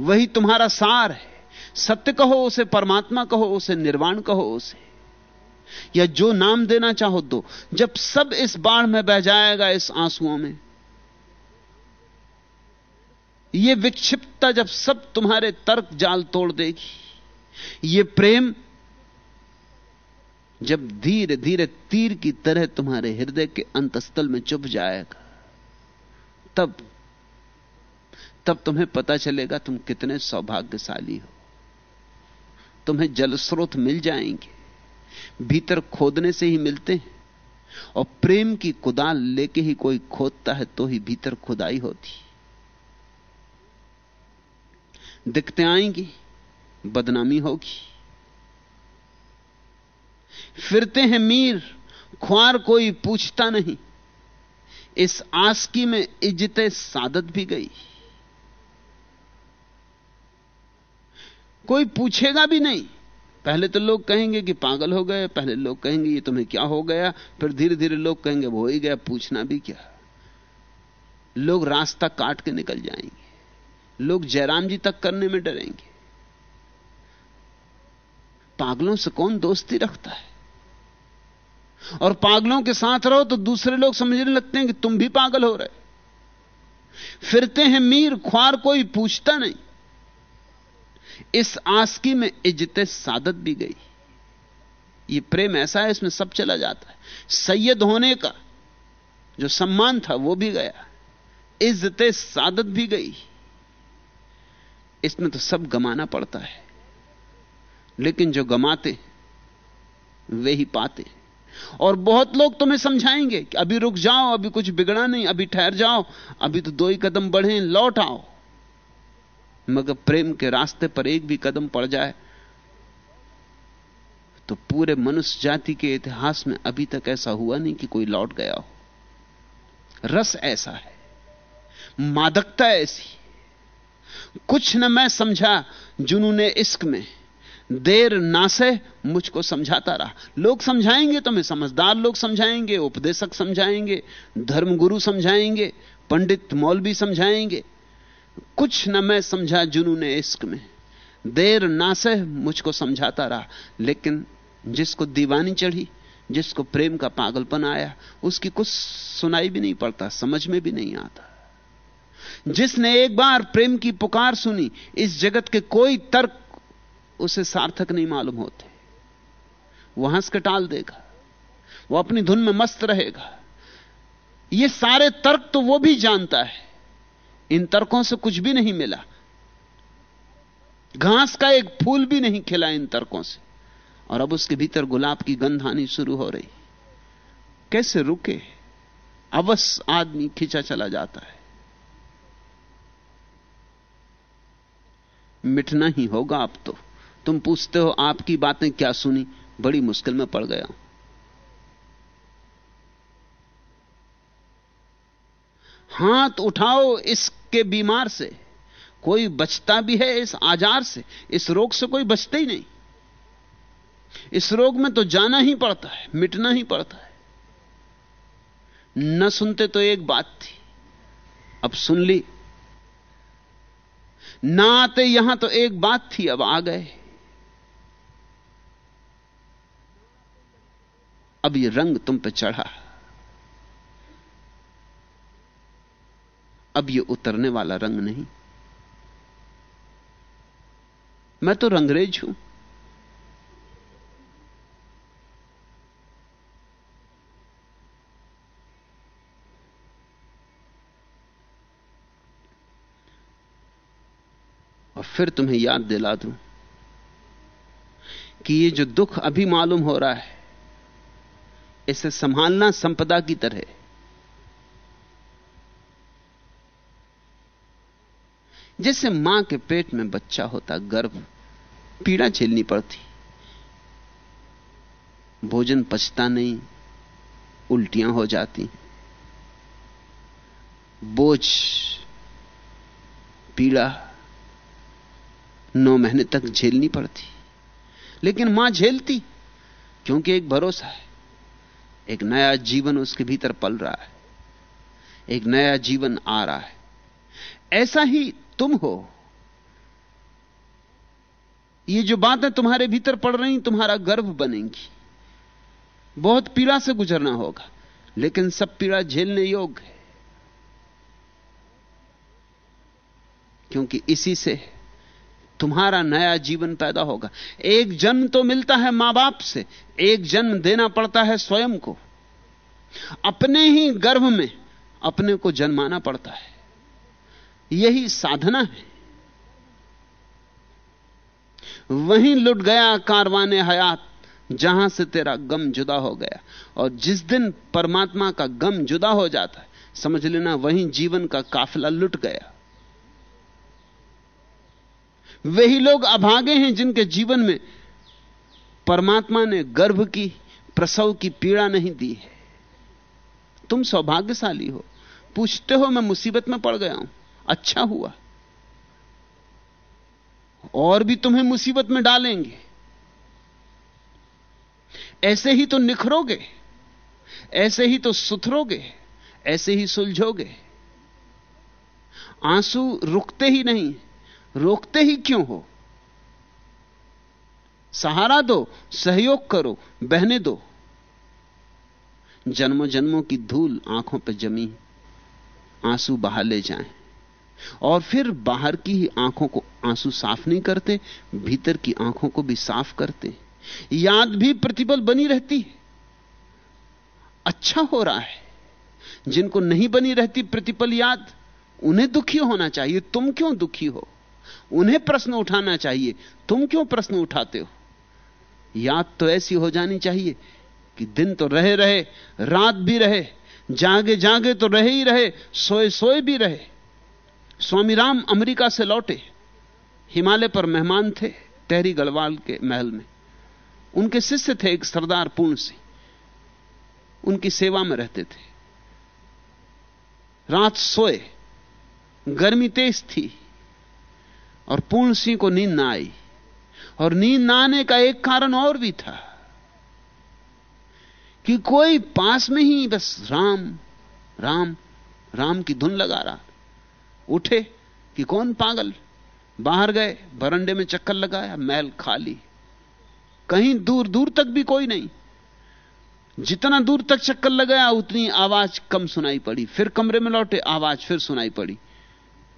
वही तुम्हारा सार है। सत्य कहो उसे, परमात्मा कहो उसे, निर्वाण कहो उसे। या जो नाम देना चाहो दो। जब सब इस बाढ़ में बह जाएगा इस आंसुओं में यह विक्षिप्तता जब सब तुम्हारे तर्क जाल तोड़ देगी यह प्रेम जब धीरे धीरे तीर की तरह तुम्हारे हृदय के अंतस्थल में चुभ जाएगा, तब तब तुम्हें पता चलेगा तुम कितने सौभाग्यशाली हो। तुम्हें जल स्रोत मिल जाएँगे, भीतर खोदने से ही मिलते हैं, और प्रेम की कुदाल लेके ही कोई खोदता है तो ही भीतर खुदाई होती। दिखते आएँगी, बदनामी होगी। फिरते हैं मीर, ख्वार कोई पूछता नहीं। इस आसकी में इज़्ज़त सादत भी गई। कोई पूछेगा भी नहीं। पहले तो लोग कहेंगे कि पागल हो गए, पहले लोग कहेंगे ये तुम्हें क्या हो गया, फिर धीरे धीरे लोग कहेंगे वो ही गया, पूछना भी क्या। लोग रास्ता काट के निकल जाएँगे। लोग जयराम जी तक करने में डरेंगे। पागलों से कौन दोस्ती रखता है? और पागलों के साथ रहो तो दूसरे लोग समझने लगते हैं कि तुम भी पागल हो रहे फिरते हैं मीर, ख्वार कोई पूछता नहीं। इस आसकी में इज़्ज़त सादत भी गई। ये प्रेम ऐसा है, इसमें सब चला जाता है। सैयद होने का जो सम्मान था, वो भी गया। इज़्ज़त सादत भी गई। इसमें तो सब गमाना पड़ता है। लेकिन जो गमाते वे ही पाते और बहुत लोग तुम्हें समझाएँगे कि अभी रुक जाओ, अभी कुछ बिगड़ा नहीं, अभी ठहर जाओ, अभी तो दो ही कदम बढ़े, लौट आओ। मगर प्रेम के रास्ते पर एक भी कदम पड़ जाए तो पूरे मनुष्य जाति के इतिहास में अभी तक ऐसा हुआ नहीं कि कोई लौट गया हो। रस ऐसा है, मादकता ऐसी। कुछ न मैं समझा जुनूने इश्क में। देर ना से मुझको समझाता रहा। लोग समझाएँगे तो मैं समझदार लोग समझाएँगे, उपदेशक समझाएँगे, धर्मगुरु समझाएँगे, पंडित मौलवी समझाएँगे। कुछ न मैं समझा जुनून इश्क में। देर ना से मुझको समझाता रहा, लेकिन जिसको दीवानी चढ़ी, जिसको प्रेम का पागलपन आया, उसकी कुछ सुनाई भी नहीं पड़ता, समझ में भी नहीं आता। जिसने एक बार प्रेम की पुकार सुनी, इस जगत के कोई तर्क उसे सार्थक नहीं मालूम होते। वो हंस के टाल देगा। वो अपनी धुन में मस्त रहेगा। ये सारे तर्क तो वो भी जानता है। इन तर्कों से कुछ भी नहीं मिला। घास का एक फूल भी नहीं खिला इन तर्कों से। और अब उसके भीतर गुलाब की गंध आनी शुरू हो रही। कैसे रुके? अवश्य आदमी खींचा चला जाता है। मिटना ही होगा अब तो। तुम पूछते हो आपकी बातें क्या सुनी? बड़ी मुश्किल में पड़ गया। हूँ हाथ उठाओ इसके बीमार से। कोई बचता भी है इस आजार से। इस रोग से कोई बचता ही नहीं। इस रोग में तो जाना ही पड़ता है, मिटना ही पड़ता है। न सुनते तो एक बात थी। अब सुन ली। ना आते यहाँ तो एक बात थी, अब आ गए। अब ये रंग तुम पे चढ़ा अब ये उतरने वाला रंग नहीं। मैं तो रंगरेज हूँ। और फिर तुम्हें याद दिला दूँ कि ये जो दुख अभी मालूम हो रहा है इसे संभालना संपदा की तरह जैसे माँ के पेट में बच्चा होता, गर्भ, पीड़ा झेलनी पड़ती। भोजन पचता नहीं, उल्टियाँ हो जाती। बोझ, पीड़ा नौ महीने तक झेलनी पड़ती। लेकिन माँ झेलती, क्योंकि एक भरोसा है। एक नया जीवन उसके भीतर पल रहा है। एक नया जीवन आ रहा है। ऐसा ही तुम हो। ये जो बातें तुम्हारे भीतर पड़ रही, तुम्हारा गर्भ बनेंगी। बहुत पीड़ा से गुजरना होगा, लेकिन सब पीड़ा झेलने योग्य है। क्योंकि इसी से तुम्हारा नया जीवन पैदा होगा। एक जन्म तो मिलता है माँ बाप से, एक जन्म देना पड़ता है स्वयं को। अपने ही गर्भ में अपने को जन्माना पड़ता है। यही साधना है। वहीं लुट गया कारवाने हयात, जहाँ से तेरा गम जुदा हो गया। और जिस दिन परमात्मा का गम जुदा हो जाता है, समझ लेना वहीं जीवन का काफिला लुट गया। वही लोग अभागे हैं जिनके जीवन में परमात्मा ने गर्भ की, प्रसव की पीड़ा नहीं दी है। तुम सौभाग्यशाली हो। पूछते हो, मैं मुसीबत में पड़ गया हूँ। अच्छा हुआ। और भी तुम्हें मुसीबत में डालेंगे। ऐसे ही तो निखरोगे। ऐसे ही तो सुथरोगे। ऐसे ही सुलझोगे। आँसू रुकते ही नहीं। रोकते ही क्यों हो? सहारा दो, सहयोग करो, बहने दो। जन्मों जन्मों की धूल आँखों पर जमी, आँसू बहा ले जाएँ। और फिर बाहर की ही आँखों को आँसू साफ़ नहीं करते, भीतर की आँखों को भी साफ़ करते। याद भी प्रतिबल बनी रहती है। अच्छा हो रहा है। जिनको नहीं बनी रहती प्रतिपल याद, उन्हें दुखी होना चाहिए। तुम क्यों दुखी हो? उन्हें प्रश्न उठाना चाहिए। तुम क्यों प्रश्न उठाते हो? याद तो ऐसी हो जानी चाहिए कि दिन तो रहे रहे, रात भी रहे, जागे जागे तो रहे ही रहे, सोए सोए भी रहे। स्वामी राम अमेरिका से लौटे, हिमालय पर मेहमान थे टहरी गढ़वाल के महल में। उनके शिष्य थे एक सरदार पूर्ण सिंह। उनकी सेवा में रहते थे। रात सोए, गर्मी तेज थी। और पूर्ण सिंह को नींद ना आई। और नींद ना आने का एक कारण और भी था कि कोई पास में ही बस राम राम राम की धुन लगा रहा। उठे कि कौन पागल? बाहर गए, बरंडे में चक्कर लगाया महल खाली। कहीं दूर दूर तक भी कोई नहीं। जितना दूर तक चक्कर लगाया, उतनी आवाज़ कम सुनाई पड़ी। फिर कमरे में लौटे, आवाज़ फिर सुनाई पड़ी।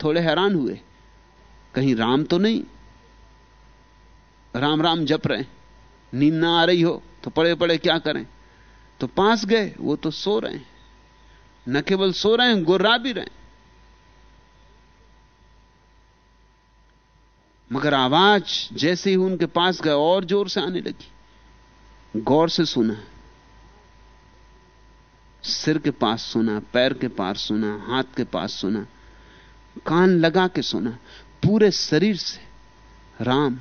थोड़े हैरान हुए। कहीं राम तो नहीं? राम राम जप रहे नींद ना आ रही हो तो पड़े पड़े क्या करें? तो पास गए, वो तो सो रहे हैं। न केवल सो रहे हैं, गुर्रा भी रहे मगर आवाज़ जैसे ही उनके पास गए, और ज़ोर से आने लगी। गौर से सुना। सिर के पास सुना, पैर के पास सुना, हाथ के पास सुना, कान लगा के सुना। पूरे शरीर से राम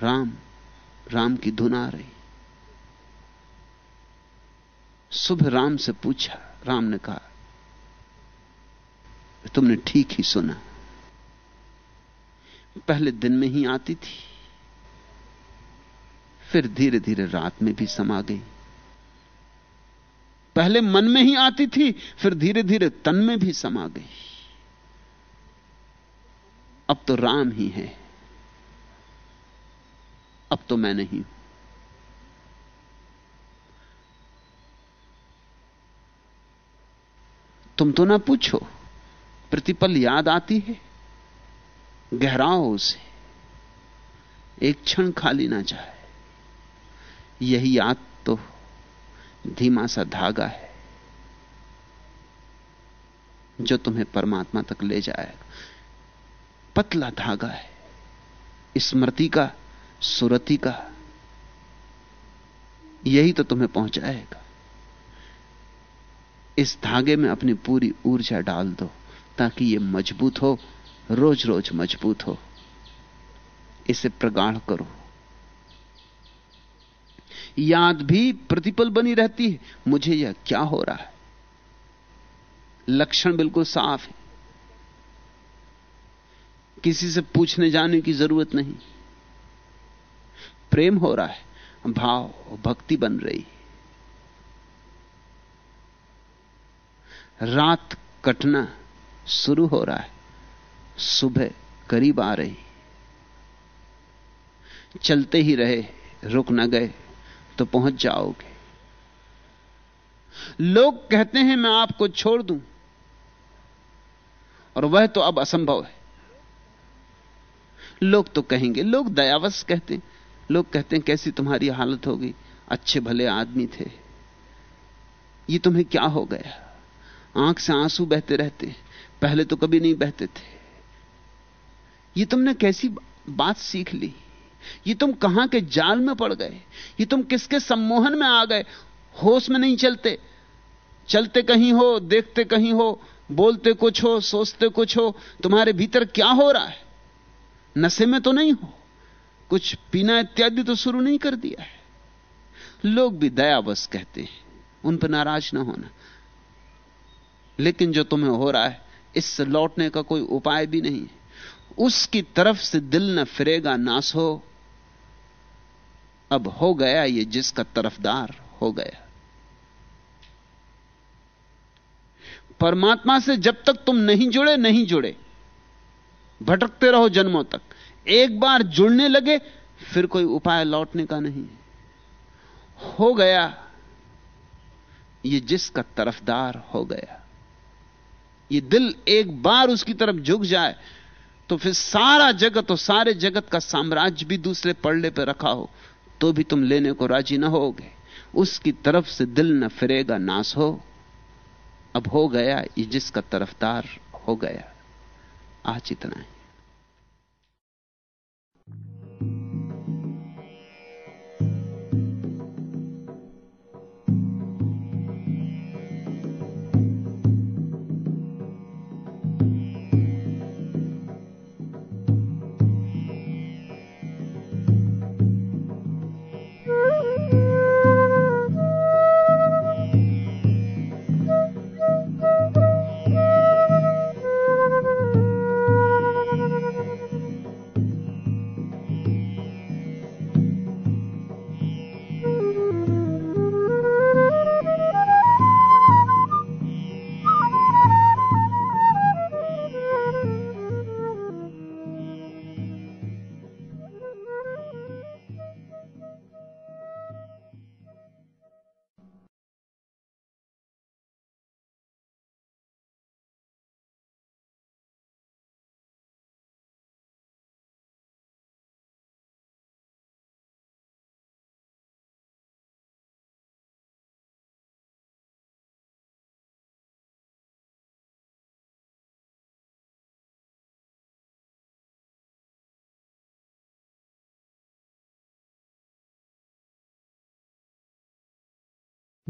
राम राम की धुन आ रही। सुबह राम से पूछा, राम ने कहा, तुमने ठीक ही सुना। पहले दिन में ही आती थी, फिर धीरे धीरे रात में भी समा गई। पहले मन में ही आती थी, फिर धीरे धीरे तन में भी समा गई। अब तो राम ही है। अब तो मैं नहीं तुम तो ना पूछो, प्रतिपल याद आती है, गहराओ उसे एक क्षण खाली ना जाए। यही याद तो धीमा सा धागा है, जो तुम्हें परमात्मा तक ले जाएगा। पतला धागा है। स्मृति का, सुरति का। यही तो तुम्हें पहुंचाएगा। इस धागे में अपनी पूरी ऊर्जा डाल दो, ताकि यह मज़बूत हो रोज रोज मज़बूत हो। इसे प्रगाढ़ करो। याद भी प्रतिपल बनी रहती है। मुझे यह क्या हो रहा है? लक्षण बिल्कुल साफ़ है। किसी से पूछने जाने की ज़रूरत नहीं। प्रेम हो रहा है, भाव भक्ति बन रही रात कटना शुरू हो रहा है, सुबह करीब आ रही चलते ही रहे, रुक न गए तो पहुँच जाओगे। लोग कहते हैं, मैं आपको छोड़ दूँ। और वह तो अब असंभव है। लोग तो कहेंगे, लोग दयावश कहते हैं। लोग कहते हैं, कैसी तुम्हारी हालत हो गई? अच्छे भले आदमी थे। ये तुम्हें क्या हो गया? आँख से आँसू बहते रहते पहले तो कभी नहीं बहते थे। ये तुमने कैसी बात सीख ली? ये तुम कहाँ के जाल में पड़ गए? ये तुम किसके सम्मोहन में आ गए? होश में नहीं चलते। चलते कहीं हो, देखते कहीं हो, बोलते कुछ हो, सोचते कुछ हो, तुम्हारे भीतर क्या हो रहा है? नशे में तो नहीं हो। कुछ पीना इत्यादि तो शुरू नहीं कर दिया है। लोग भी दयावश कहते हैं, उन पर नाराज़ ना होना। लेकिन जो तुम्हें हो रहा है, इससे लौटने का कोई उपाय भी नहीं उसकी तरफ़ से दिल न फिरेगा नास हो। अब हो गया ये जिसका तरफदार हो गया। परमात्मा से जब तक तुम नहीं जुड़े नहीं जुड़े। भटकते रहो जन्मों तक। एक बार जुड़ने लगे, फिर कोई उपाय लौटने का नहीं। हो गया। ये जिसका तरफदार हो गया। ये दिल एक बार उसकी तरफ़ झुक जाए तो फिर सारा जगत और सारे जगत का साम्राज्य भी दूसरे पड़ने पर रखा हो तो भी तुम लेने को राज़ी ना होगे। उसकी तरफ़ से दिल न फिरेगा, नाश हो। अब हो गया, ये जिसका तरफदार हो गया। आज इतना है।